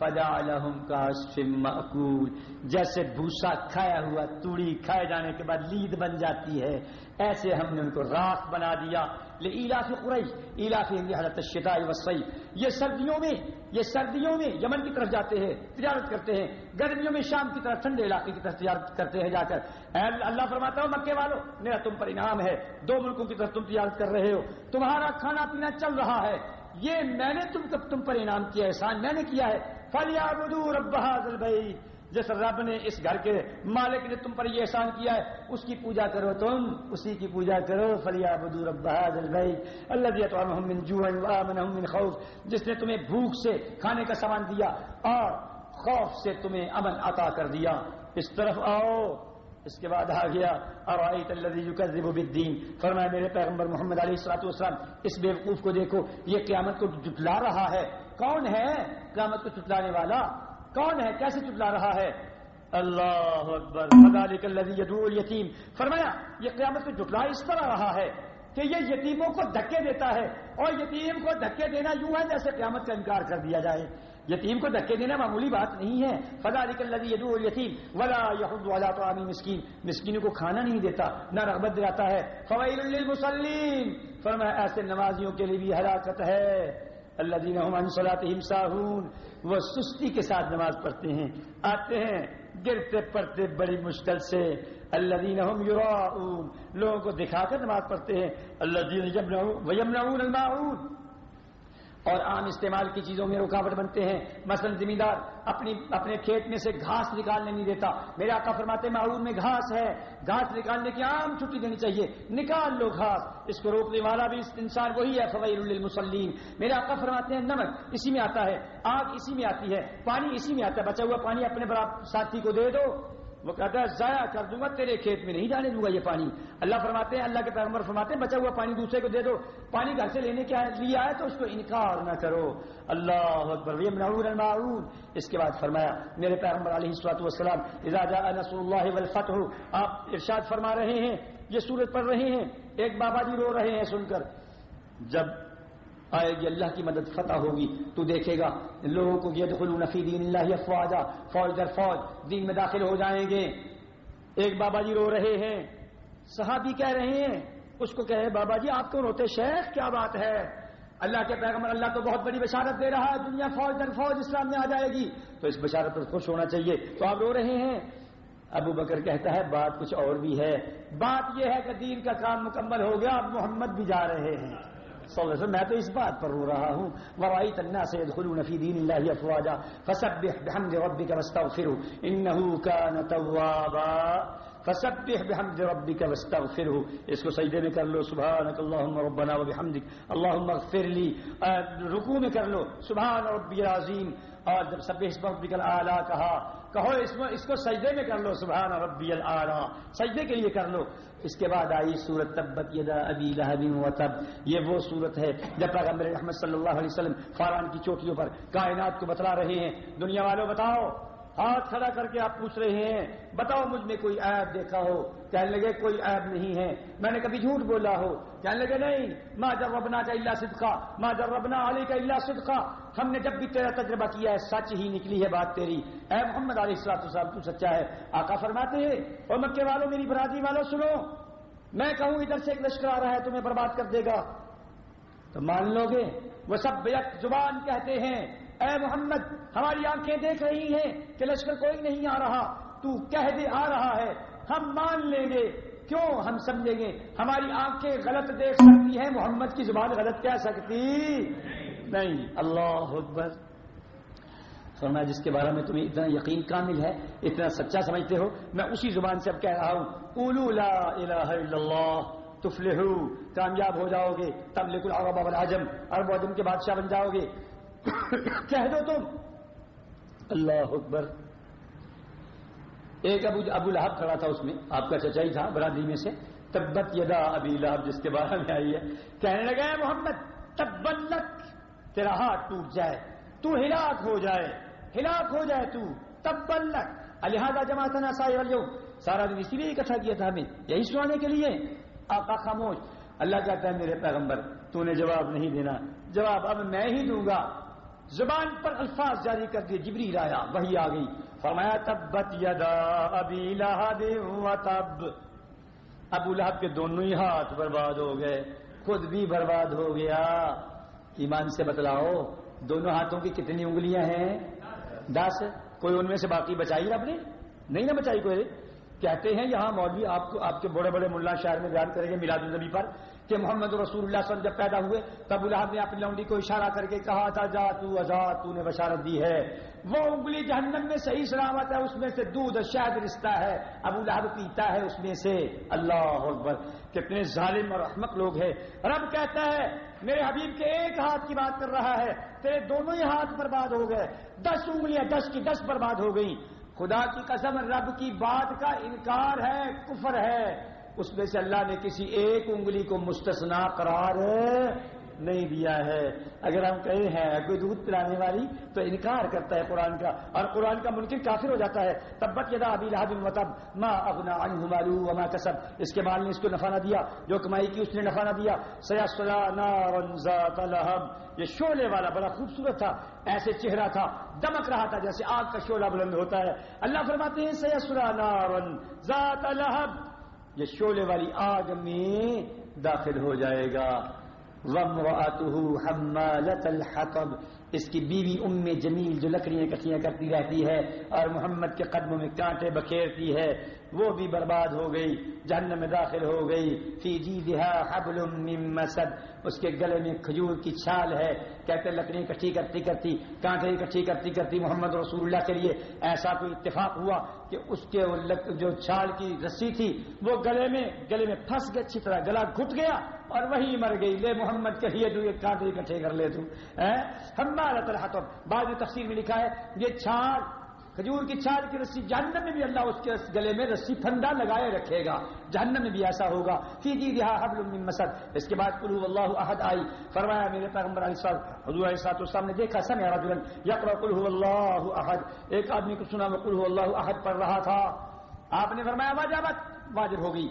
S1: فجا کا معقول جیسے بھوسا کھایا ہوا توڑی کھائے جانے کے بعد لید بن جاتی ہے، ایسے ہم نے ان کو راک بنا دیا۔ علاف قریش، علاف حالت شدائی وسعی یہ سردیوں میں، یہ سردیوں میں یمن کی طرف جاتے ہیں، تجارت کرتے ہیں۔ گرمیوں میں شام کی طرف، ٹھنڈے علاقے کی طرف تجارت کرتے ہیں جا کر۔ اللہ فرماتا ہو مکے والوں میرا تم پر انعام ہے۔ دو ملکوں کی طرف تم تجارت کر رہے ہو۔ تمہارا کھانا پینا چل رہا ہے۔ یہ میں نے تم تم پر انعام کیا احسان میں نے کیا ہے۔ فلیا بدور ابہاد بھائی جس رب نے اس گھر کے مالک نے تم پر یہ احسان کیا ہے، اس کی پوجا کرو تم، اسی کی پوجا کرو فلیا بدور ابہاد بھائی اللہ دیا محمد خوف، جس نے تمہیں بھوک سے کھانے کا سامان دیا اور خوف سے تمہیں امن عطا کر دیا۔ اس طرف آؤ۔ اس کے بعد آ گیا۔ اور فرمایا، میرے پیغمبر محمد علیہ السلاط والسلام، اس بیوقوف کو دیکھو، یہ قیامت کو جٹلا رہا ہے۔ کون ہے قیامت کو چٹلانے والا؟ کون ہے؟ کیسے چٹلا رہا ہے؟ اللہ اکبر۔ یتیم فرمایا، یہ قیامت کو جٹلا اس طرح رہا ہے کہ یہ یتیموں کو دھکے دیتا ہے اور یتیم کو دھکے دینا یوں ہے جیسے قیامت کا انکار کر دیا جائے۔ یتیم کو دھکے دینا معمولی بات نہیں ہے۔ فضا یدو یتیم ولا یحد والا تو عامی مسکین۔ مسکینوں کو کھانا نہیں دیتا، نہ رغبت دلاتا ہے۔ فوائل المسلیم فرمایا، ایسے نمازیوں کے لیے بھی ہلاکت ہے۔ اللہ دین ساہون وہ سستی کے ساتھ نماز پڑھتے ہیں، آتے ہیں، گرتے پڑتے بڑی مشکل سے۔ اللہ دین لوگوں کو دکھا کر نماز پڑھتے ہیں۔ اللہ دین الماعون۔ اور عام استعمال کی چیزوں میں رکاوٹ بنتے ہیں۔ مثلا زمیندار اپنی اپنے کھیت میں سے گھاس نکالنے نہیں دیتا۔ میرے آقا فرماتے معاون میں گھاس ہے۔ گھاس نکالنے کی عام چھٹی دینی چاہیے۔ نکال لو گھاس۔ اس کو روکنے والا بھی انسان وہی ہے فوائل المسلیم میرے آقا فرماتے ہیں، نمک اسی میں آتا ہے۔ آگ اسی میں آتی ہے۔ پانی اسی میں آتا ہے۔ بچا ہوا پانی اپنے ساتھی کو دے دو۔ وہ کہتا ہے، ضائع کر دوں گا، تیرے کھیت میں نہیں جانے دوں گا یہ پانی. اللہ فرماتے ہیں، اللہ کے پیغمبر فرماتے ہیں، بچا ہوا پانی دوسرے کو دے دو۔ پانی گھر سے لینے کے لیے آئے تو اس کو انکار نہ کرو۔ اللہ اکبر۔ اس کے بعد فرمایا، میرے پیغمبر علیہ السلاط والسلام اجازہ نسل اللہ ولفتح آپ ارشاد فرما رہے ہیں، یہ سورت پڑھ رہے ہیں۔ ایک بابا جی رو رہے ہیں سن کر۔ جب آئے گی اللہ کی مدد فتح ہوگی۔ تو دیکھے گا، لوگوں کو یہ نفی دین اللہ افواجا، فوج در فوج دین میں داخل ہو جائیں گے۔ ایک بابا جی رو رہے ہیں۔ صحابی کہہ رہے ہیں، اس کو کہے، بابا جی آپ کو روتے شیخ؟ کیا بات ہے؟ اللہ کے پیغمبر اللہ تو بہت بڑی بشارت دے رہا ہے، دنیا فوج در فوج اسلام میں آ جائے گی۔ تو اس بشارت پر خوش ہونا چاہیے۔ تو آپ رو رہے ہیں۔ ابو بکر کہتا ہے، بات کچھ اور بھی ہے۔ بات یہ ہے کہ دین کا کام مکمل ہو گیا، اب محمد بھی جا رہے ہیں۔ صلی اللہ علیہ وسلم، میں تو اس بات پر رو رہا ہوں۔ ورائی تنا سید يدخلون في دین اللہ افواجا فسبح بحمد ربک واستغفره انه كان توابا۔ فسبح بحمد ربك واستغفره. اس کو سجدے میں کر لو. سبحانك اللهم ربنا وبحمدك. اللهم اغفر لي. رکوع میں کر لو. سبحان ربي العظیم. اور جب سب اس ربک الاعلی کہا، کہو اس میں اس کو سجدے میں کر لو. سبحان ربی الاعلی. سجدے کے لیے کر لو. اس کے بعد آئی سورت تبت یدا ابی لہب و تب. یہ وہ صورت ہے جب پیغمبر احمد صلی اللہ علیہ وسلم فاران کی چوٹیوں پر کائنات کو بتلا رہے ہیں. دنیا والوں بتاؤ. ہاتھ کھڑا کر کے آپ پوچھ رہے ہیں، بتاؤ مجھ میں کوئی عیب دیکھا ہو؟ کہنے لگے، کوئی عیب نہیں ہے۔ میں نے کبھی جھوٹ بولا ہو؟ کہنے لگے، نہیں ماں جب ربنا کا اللہ صدقہ ماں جب ربنا علی کا اللہ صدقہ ہم نے جب بھی تیرا تجربہ کیا ہے، سچ ہی نکلی ہے بات تیری۔ اے محمد علیہ السلاط صاحب تو سچا ہے۔ آقا فرماتے ہیں، اور مکے والوں، میری برادری والوں، سنو۔ میں کہوں، ادھر سے ایک لشکر آ رہا ہے، تمہیں برباد کر دے گا۔ تو مان لو گے، وہ سب یک زبان کہتے ہیں اے محمد، ہماری آنکھیں دیکھ رہی ہیں کہ لشکر کوئی نہیں آ رہا، تو کہہ دے آ رہا ہے، ہم مان لیں گے۔ کیوں ہم سمجھیں گے؟ ہماری آنکھیں غلط دیکھ سکتی ہیں، محمد کی زبان غلط کہہ سکتی۔ نہیں، اللہ اکبر۔ فرمایا جس کے بارے میں تمہیں اتنا یقین کامل ہے، اتنا سچا سمجھتے ہو، میں اسی زبان سے اب کہہ رہا ہوں۔ اولو لا الہ الا اللہ تفلحو کامیاب ہو جاؤ گے تب لیکن عرب والعجم، عرب عجم کے بادشاہ بن جاؤ گے۔ کہہ دو تم۔ اللہ اکبر۔ ایک ابو ابو لہب کھڑا تھا اس میں۔ آپ کا چچائی تھا برادری میں سے۔ تبت یدا ابی لہب جس کے بارے میں آئی ہے۔ کہنے لگا ہے محمد تبلک تیرا ہاتھ ٹوٹ جائے۔ تو ہلاک ہو جائے۔ ہلاک ہو جائے تو۔ تب بلک الحاظہ جماعت سارا دن اسی لیے اکٹھا کیا تھا ہمیں۔ یہی سنانے کے لیے۔ آقا خاموش۔ اللہ کہتا ہے، میرے پیغمبر، تو نے جواب نہیں دینا۔ جواب اب میں ہی دوں گا۔ زبان پر الفاظ جاری کر دیے جبری آیا وہی آ گئی۔ فرمایا، تبت یدا ابی لہب و تب۔ ابو لہب کے دونوں ہی ہاتھ برباد ہو گئے، خود بھی برباد ہو گیا۔ ایمان سے بتلاؤ، دونوں ہاتھوں کی کتنی انگلیاں ہیں؟ دس۔ کوئی ان میں سے باقی بچائی رب نے؟ نہیں نہ بچائی کوئی۔ کہتے ہیں، یہاں مولوی آپ کو، آپ کے بڑے بڑے ملا شہر میں بیان کریں گے، میلاد النبی پر۔ کہ محمد رسول اللہ صلی اللہ علیہ وسلم جب پیدا ہوئے، تب الحب نے اپنی لونڈی کو اشارہ کر کے کہا تھا، جا تو ازا تو نے بشارت دی ہے۔ وہ انگلی جہنم میں صحیح سلامت ہے، اس میں سے دودھ شاید رشتہ ہے۔ ابو لہب پیتا ہے اس میں سے۔ اللہ اکبر، کتنے ظالم اور احمق لوگ ہیں۔ رب کہتا ہے، میرے حبیب کے ایک ہاتھ کی بات کر رہا ہے، تیرے دونوں ہی ہاتھ برباد ہو گئے۔ دس انگلیاں دس کی دس برباد ہو گئی خدا کی قسم، رب کی بات کا انکار ہے، کفر ہے۔ اس میں سے اللہ نے کسی ایک انگلی کو مستثنا قرار نہیں دیا ہے۔ اگر ہم کہیں ہیں کوئی دودھ پلانے والی تو انکار کرتا ہے قرآن کا، اور قرآن کا ممکن کافر ہو جاتا ہے۔ تبت یدا ابھی لہب متب ماں اگنا انمالو وما کسب۔ اس کے مال نے اس کو نفع نہ دیا، جو کمائی کی اس نے نفع نہ دیا۔ سیا لہب۔ یہ شعلے والا بڑا خوبصورت تھا، ایسے چہرہ تھا، دمک رہا تھا جیسے آگ کا شعلہ بلند ہوتا ہے۔ اللہ فرماتے ہیں سیا نارن ذات لہب۔ یہ شولے والی آگ میں داخل ہو جائے گا۔ الحطب۔ اس کی بیوی ام جمیل جو لکڑیاں کٹیاں کرتی رہتی ہے اور محمد کے قدموں میں کانٹے بکھیرتی ہے۔ وہ بھی برباد ہو گئی، جہنم میں داخل ہو گئی۔ فی جی حبل من مسد۔ اس کے گلے میں کھجور کی چھال ہے۔ کہتے لکڑی اکٹھی کرتی کرتی، کانٹے اکٹھی کرتی کرتی محمد رسول اللہ کے لیے ایسا کوئی اتفاق ہوا کہ اس کے جو چھال کی رسی تھی، وہ گلے میں گلے میں پھنس گئے اچھی طرح گلا گھٹ گیا اور وہی مر گئی۔ لے محمد کہیے تو یہ کانٹے اکٹھے کر لے تو ہمارا طرح بعض تفصیل میں لکھا ہے، یہ چھال کھجور کی چھال کی رسی جہنم میں بھی اللہ اس کے گلے میں رسی پھندا لگائے رکھے گا۔ جہنم میں بھی ایسا ہوگا۔ فی جی رہا حبل من مسد۔ اس کے بعد قلو اللہ احد آئی۔ فرمایا میرے پیغمبر علیہ السلام، حضور علیہ السلام السلام نے دیکھا، سمع رجلا یقرا قل هو اللہ احد۔ ایک آدمی کو سنا میں قل هو اللہ احد پڑھ رہا تھا۔ آپ نے فرمایا واجبت واجب ہو گئی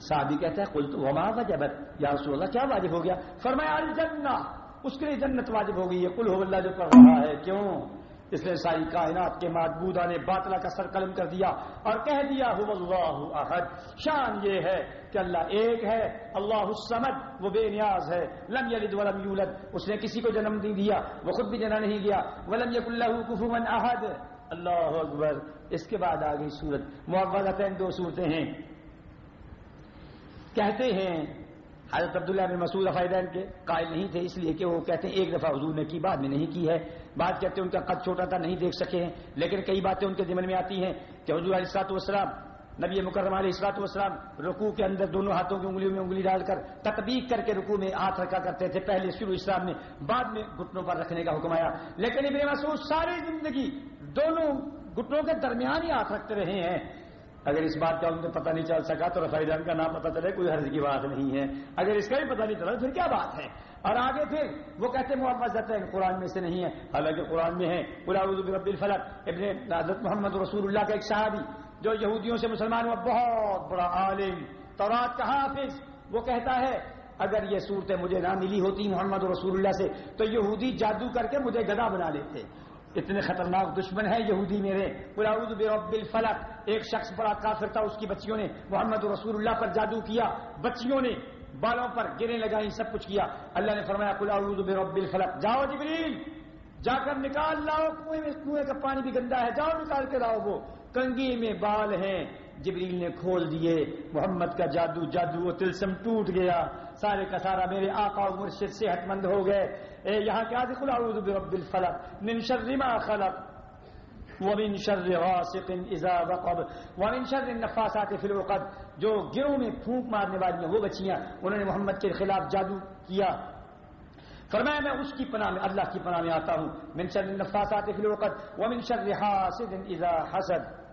S1: صحابی کہتا ہے قلت، وما وجبت؟ یا رسول اللہ، کیا واجب ہو گیا؟ فرمایا، الجنہ۔ اس کے لیے جنت واجب ہو گئی ہے قل هو اللہ جو پڑھ رہا ہے۔ کیوں؟ اس نے ساری کائنات کے معبودہ نے باطلا کا سر قلم کر دیا اور کہہ دیا ہو اللہ احد. شان یہ ہے کہ اللہ ایک ہے، اللہ السمد وہ بے نیاز ہے۔ لم یلد ولم یولد، اس نے کسی کو جنم نہیں دیا، وہ خود بھی جنا نہیں گیا۔ ولم یک اللہ کفوا احد۔ اللہ اکبر۔ اس کے بعد آ گئی سورت۔ معوضتین دو صورتیں ہیں۔ کہتے ہیں، حضرت عبداللہ بن مسعود فائدین کے قائل نہیں تھے، اس لیے کہ وہ کہتے ہیں، ایک دفعہ حضور نے کی، بعد میں نہیں کی ہے۔ بات کہتے ہیں ان کا قد چھوٹا تھا، نہیں دیکھ سکے ہیں، لیکن کئی باتیں ان کے ذمن میں آتی ہیں کہ حضور علیہ السلاط والسلام، نبی مکرم علیہ السلاط والسلام رکوع کے اندر دونوں ہاتھوں کی انگلیوں میں انگلی ڈال کر تطبیق کر کے رکوع میں ہاتھ رکھا کرتے تھے، پہلے شروع اسلام میں، بعد میں گھٹنوں پر رکھنے کا حکم آیا۔ لیکن ابن مسعود ساری زندگی دونوں گھٹنوں کے درمیان ہی ہاتھ رکھتے رہے ہیں۔ اگر اس بات کا ان کو پتہ نہیں چل سکا تو رفائی جان کا نام پتہ چلے، کوئی حرض کی بات نہیں ہے۔ اگر اس کا بھی پتہ نہیں چلا پھر کیا بات ہے؟ اور آگے پھر وہ کہتے ہیں، محمد قرآن میں سے نہیں ہے۔ حالانکہ قرآن میں ہے رب الفلق۔ ابن حضرت محمد رسول اللہ کا ایک صحابی جو یہودیوں سے مسلمان ہوا، بہت بڑا عالم، تورات کا حافظ۔ وہ کہتا ہے، اگر یہ صورتیں مجھے نہ ملی ہوتی محمد رسول اللہ سے، تو یہودی جادو کر کے مجھے گدا بنا لیتے۔ اتنے خطرناک دشمن ہے یہودی میرے۔ برب الفلق۔ ایک شخص بڑا کافر تھا، اس کی بچیوں نے محمد رسول اللہ پر جادو کیا۔ بچیوں نے بالوں پر گرے لگائی سب کچھ کیا۔ اللہ نے فرمایا برب الفلق۔ جاؤ جبریل، جا کر نکال لاؤ، کنویں میں کنویں کا پانی بھی گندا ہے، جاؤ نکال کے لاؤ وہ۔ کنگی میں بال ہیں، جبریل نے کھول دیے۔ محمد کا جادو جادو وہ تلسم ٹوٹ گیا۔ سارے کا سارا میرے آقا و مرشد صحت مند ہو گئے۔ اے یہاں کیا دکھلا اعوذ برب الفلق من شر ما خلق۔ ومن شر غاسق اذا وقب، ومن شر النفاسات في العقد، جو گروں میں پھونک مارنے والی ہیں، وہ بچیاں، انہوں نے محمد کے خلاف جادو کیا۔ فرمایا، میں اس کی پناہ میں، اللہ کی پناہ میں آتا ہوں۔ من شر النفاسات في العقد، ومن شر حاسد اذا حسد۔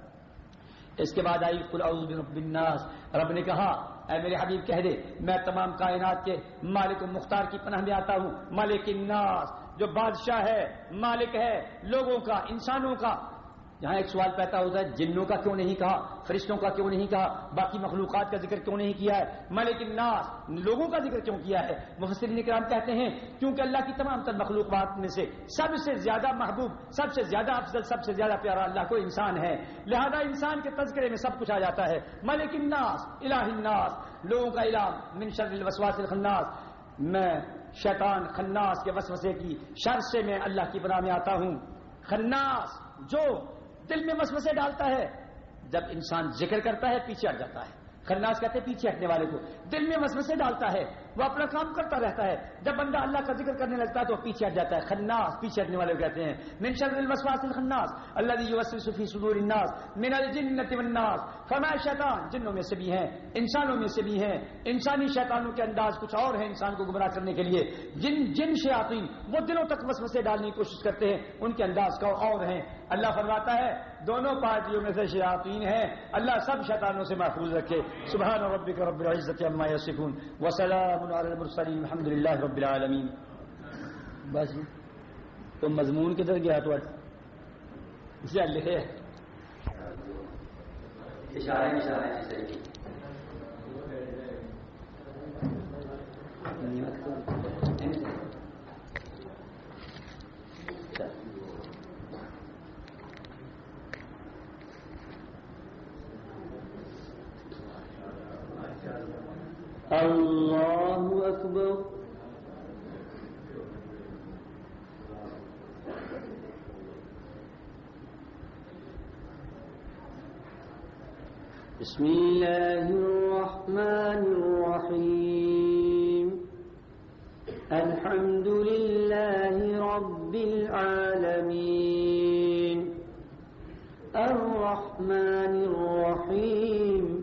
S1: اس کے بعد آئی، قل اعوذ برب الناس۔ رب نے کہا، اے میرے حبیب، کہہ دے، میں تمام کائنات کے مالک مختار کی پناہ میں آتا ہوں۔ مالک الناس، جو بادشاہ ہے، مالک ہے، لوگوں کا، انسانوں کا۔ یہاں ایک سوال پیدا ہوتا ہے، جنوں کا کیوں نہیں کہا؟ فرشتوں کا کیوں نہیں کہا؟ باقی مخلوقات کا ذکر کیوں نہیں کیا ہے؟ ملک الناس، لوگوں کا ذکر کیوں کیا ہے؟ مفسرین کرام کہتے ہیں، کیونکہ اللہ کی تمام تر مخلوقات میں سے سب سے زیادہ محبوب، سب سے زیادہ افضل، سب سے زیادہ پیارا اللہ کو انسان ہے۔ لہذا انسان کے تذکرے میں سب کچھ آ جاتا ہے۔ ملک الناس، الہ الناس، لوگوں کا علاج من شر الوسواس الخناس۔ میں شیطان خناس کے وسوسے کی شر سے میں اللہ کی بنا میں آتا ہوں۔ خناس جو دل میں مسوسے ڈالتا ہے۔ جب انسان ذکر کرتا ہے، پیچھے ہٹ جاتا ہے۔ خرناس کہتے ہیں، پیچھے ہٹنے والے کو۔ دل میں مسوسے ڈالتا ہے۔ وہ اپنا کام کرتا رہتا ہے۔ جب بندہ اللہ کا ذکر کرنے لگتا ہے تو پیچھے ہٹ جاتا ہے۔ خناس، پیچھے ہٹنے والے کہتے ہیں۔ من شر الوسواس الخناس۔ اللہ یوسوس فی صدور الناس۔ من الجنۃ والناس۔ فرمایا شیطان۔ جنوں میں سے بھی ہیں۔ انسانوں میں سے بھی ہیں۔ انسانی شیطانوں کے انداز کچھ اور ہیں انسان کو گمراہ کرنے کے لیے۔ جن جن شیاطین وہ دلوں تک وسوسے ڈالنے کی کوشش کرتے ہیں، ان کے انداز کا اور ہیں۔ اللہ فرماتا ہے، دونوں پارٹیوں میں سے شیاطین ہیں۔ اللہ سب شیطانوں سے محفوظ رکھے۔ سبحان ربک رب العزت عما یصفون۔ وسلام علی المرسلین الحمد للہ رب العالمین۔ بس جی۔ تو مضمون کدھر گیا تو اسے لکھے۔ اشارے اشارے
S2: الله أكبر بسم الله الرحمن الرحيم الحمد لله رب العالمين الرحمن الرحيم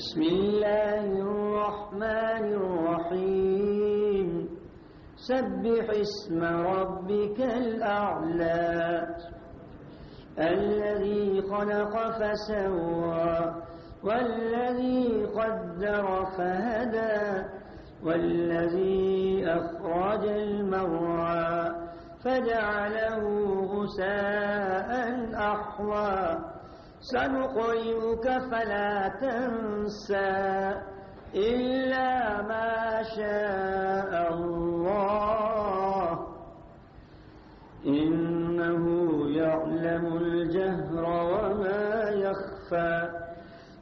S2: بسم الله الرحمن الرحيم. سبح اسم ربك الأعلى، الذي خلق فسوى، والذي قدر فهدى، والذي أخرج المرعى، فجعله غساء أحوى. سنقرئك فلا تنسى إلا ما شاء الله. إنه يعلم الجهر وما يخفى.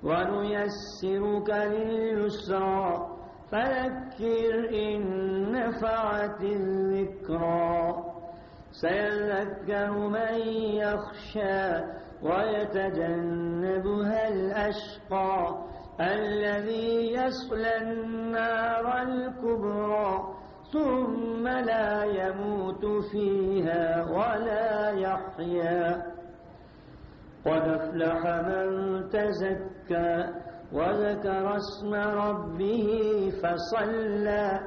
S2: ونيسرك لليسرى. فذكر إن نفعت الذكرى. سيذكر من يخشى. ويتجنبها الأشقى الذي يصلى النار الكبرى ثم لا يموت فيها ولا يحيا قد افلح من تزكى وذكر اسم ربه فصلى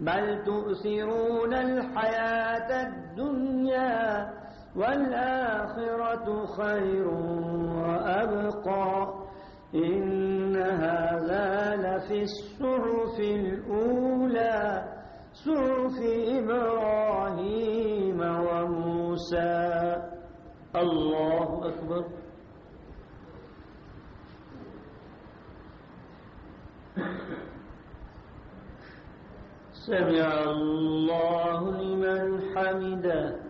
S2: بل تؤثرون الحياة الدنيا والآخرة خير وأبقى. إن هذا لفي الصحف الأولى. صحف إبراهيم وموسى. الله أكبر. سمع الله لمن حمده.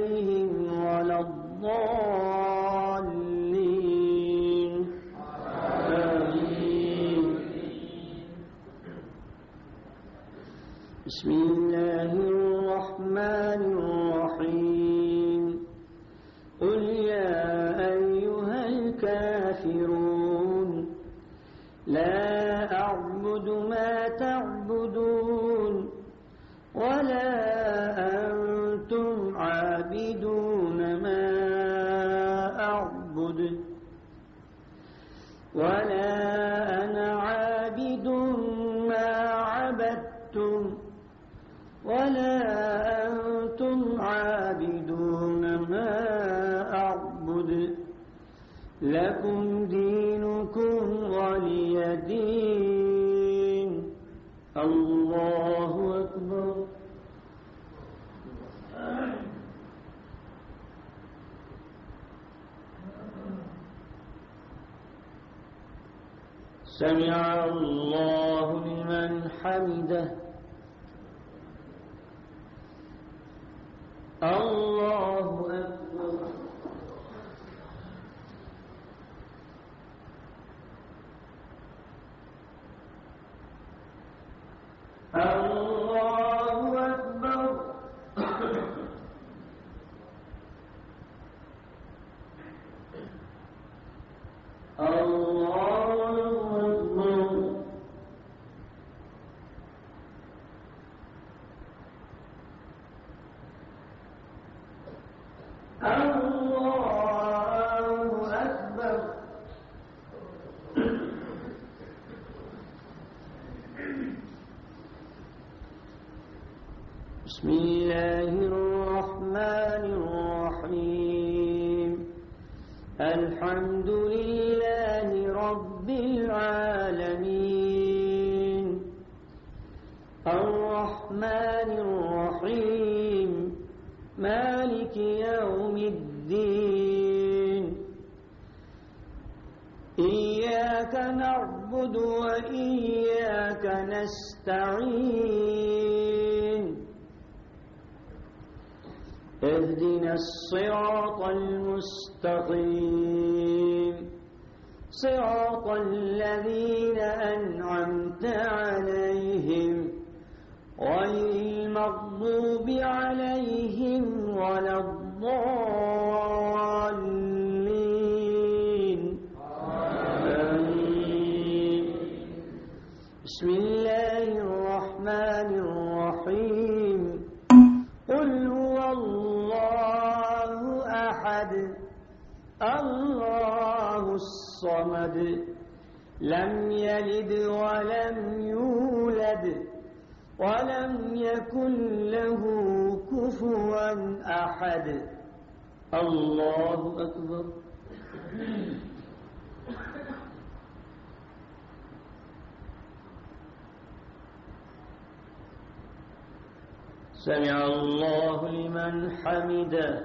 S2: سمع الله لمن حمده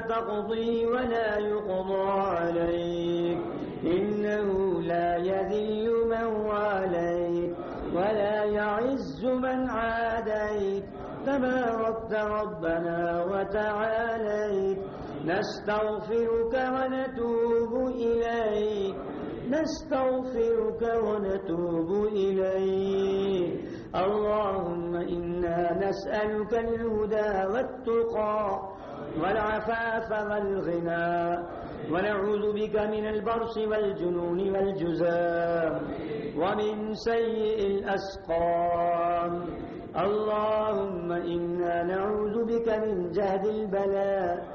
S2: تقضي ولا يقضى عليك. إنه لا يذل من واليت ولا يعز من عاديت. تباركت ربنا وتعاليت. نستغفرك ونتوب إليك. نستغفرك ونتوب إليك. اللهم إنا نسألك الهدى والتقى. والعفاف والغنى ونعوذ بك من البرص والجنون والجزام ومن سيء الأسقام اللهم إنا نعوذ بك من جهد البلاء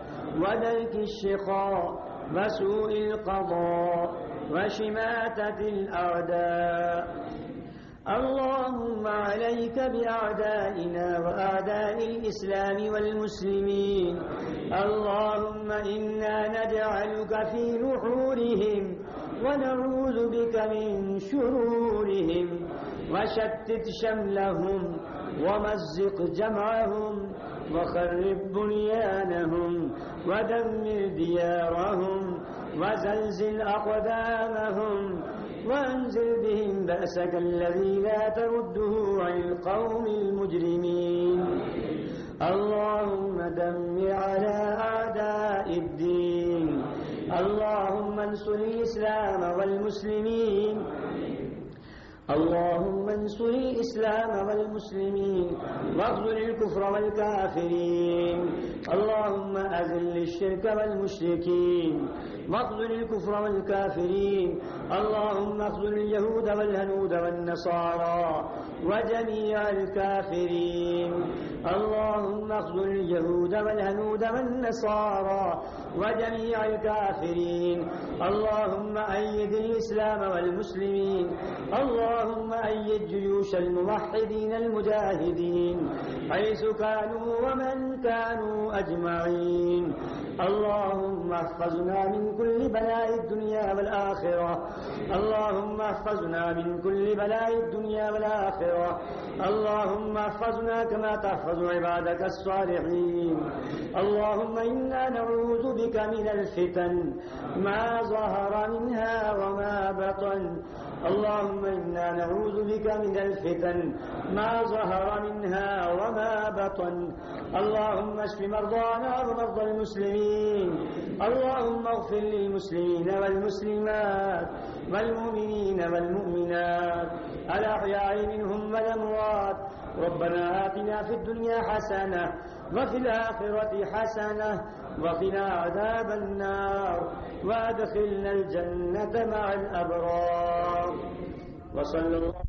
S2: ودرك الشقاء وسوء القضاء وشماتة الأعداء اللهم عليك بأعدائنا وأعداء الإسلام والمسلمين. اللهم إنا نجعلك في نحورهم ونعوذ بك من شرورهم. وشتت شملهم ومزق جمعهم وخرب بنيانهم ودمر ديارهم وزلزل أقدامهم وأنزل بهم بأسك الذي لا ترده عن القوم المجرمين. اللهم دمر على أعداء الدين. اللهم انصر الإسلام والمسلمين. اللهم انصر الإسلام والمسلمين. واخذل الكفر والكافرين. اللهم أذل الشرك والمشركين. واخذل الكفر والكافرين. اللهم اخذل اليهود والهنود والنصارى وجميع الكافرين. اللهم اخذل اليهود والهنود والنصارى وجميع الكافرين. اللهم أيد الإسلام والمسلمين. اللهم أيد جيوش الموحدين المجاهدين. حيث كانوا ومن كانوا أجمعين. اللهم احفظنا من كل بلاء الدنيا والآخرة. اللهم احفظنا من كل بلاء الدنيا والآخرة. اللهم احفظنا كما تحفظ عبادك الصالحين. اللهم إنا نعوذ بك من الفتن. ما ظهر منها وما بطن. اللهم إنا نعوذ بك من الفتن. ما ظهر منها وما بطن. اللهم اشف مرضانا ومرضى المسلمين. اللهم اغفر للمسلمين والمسلمات والمؤمنين والمؤمنات. الأحياء منهم والأموات. ربنا آتنا في الدنيا حسنة وفي الآخرة حسنة وقنا عذاب النار. وادخلنا الجنة مع الأبرار. وصلى الله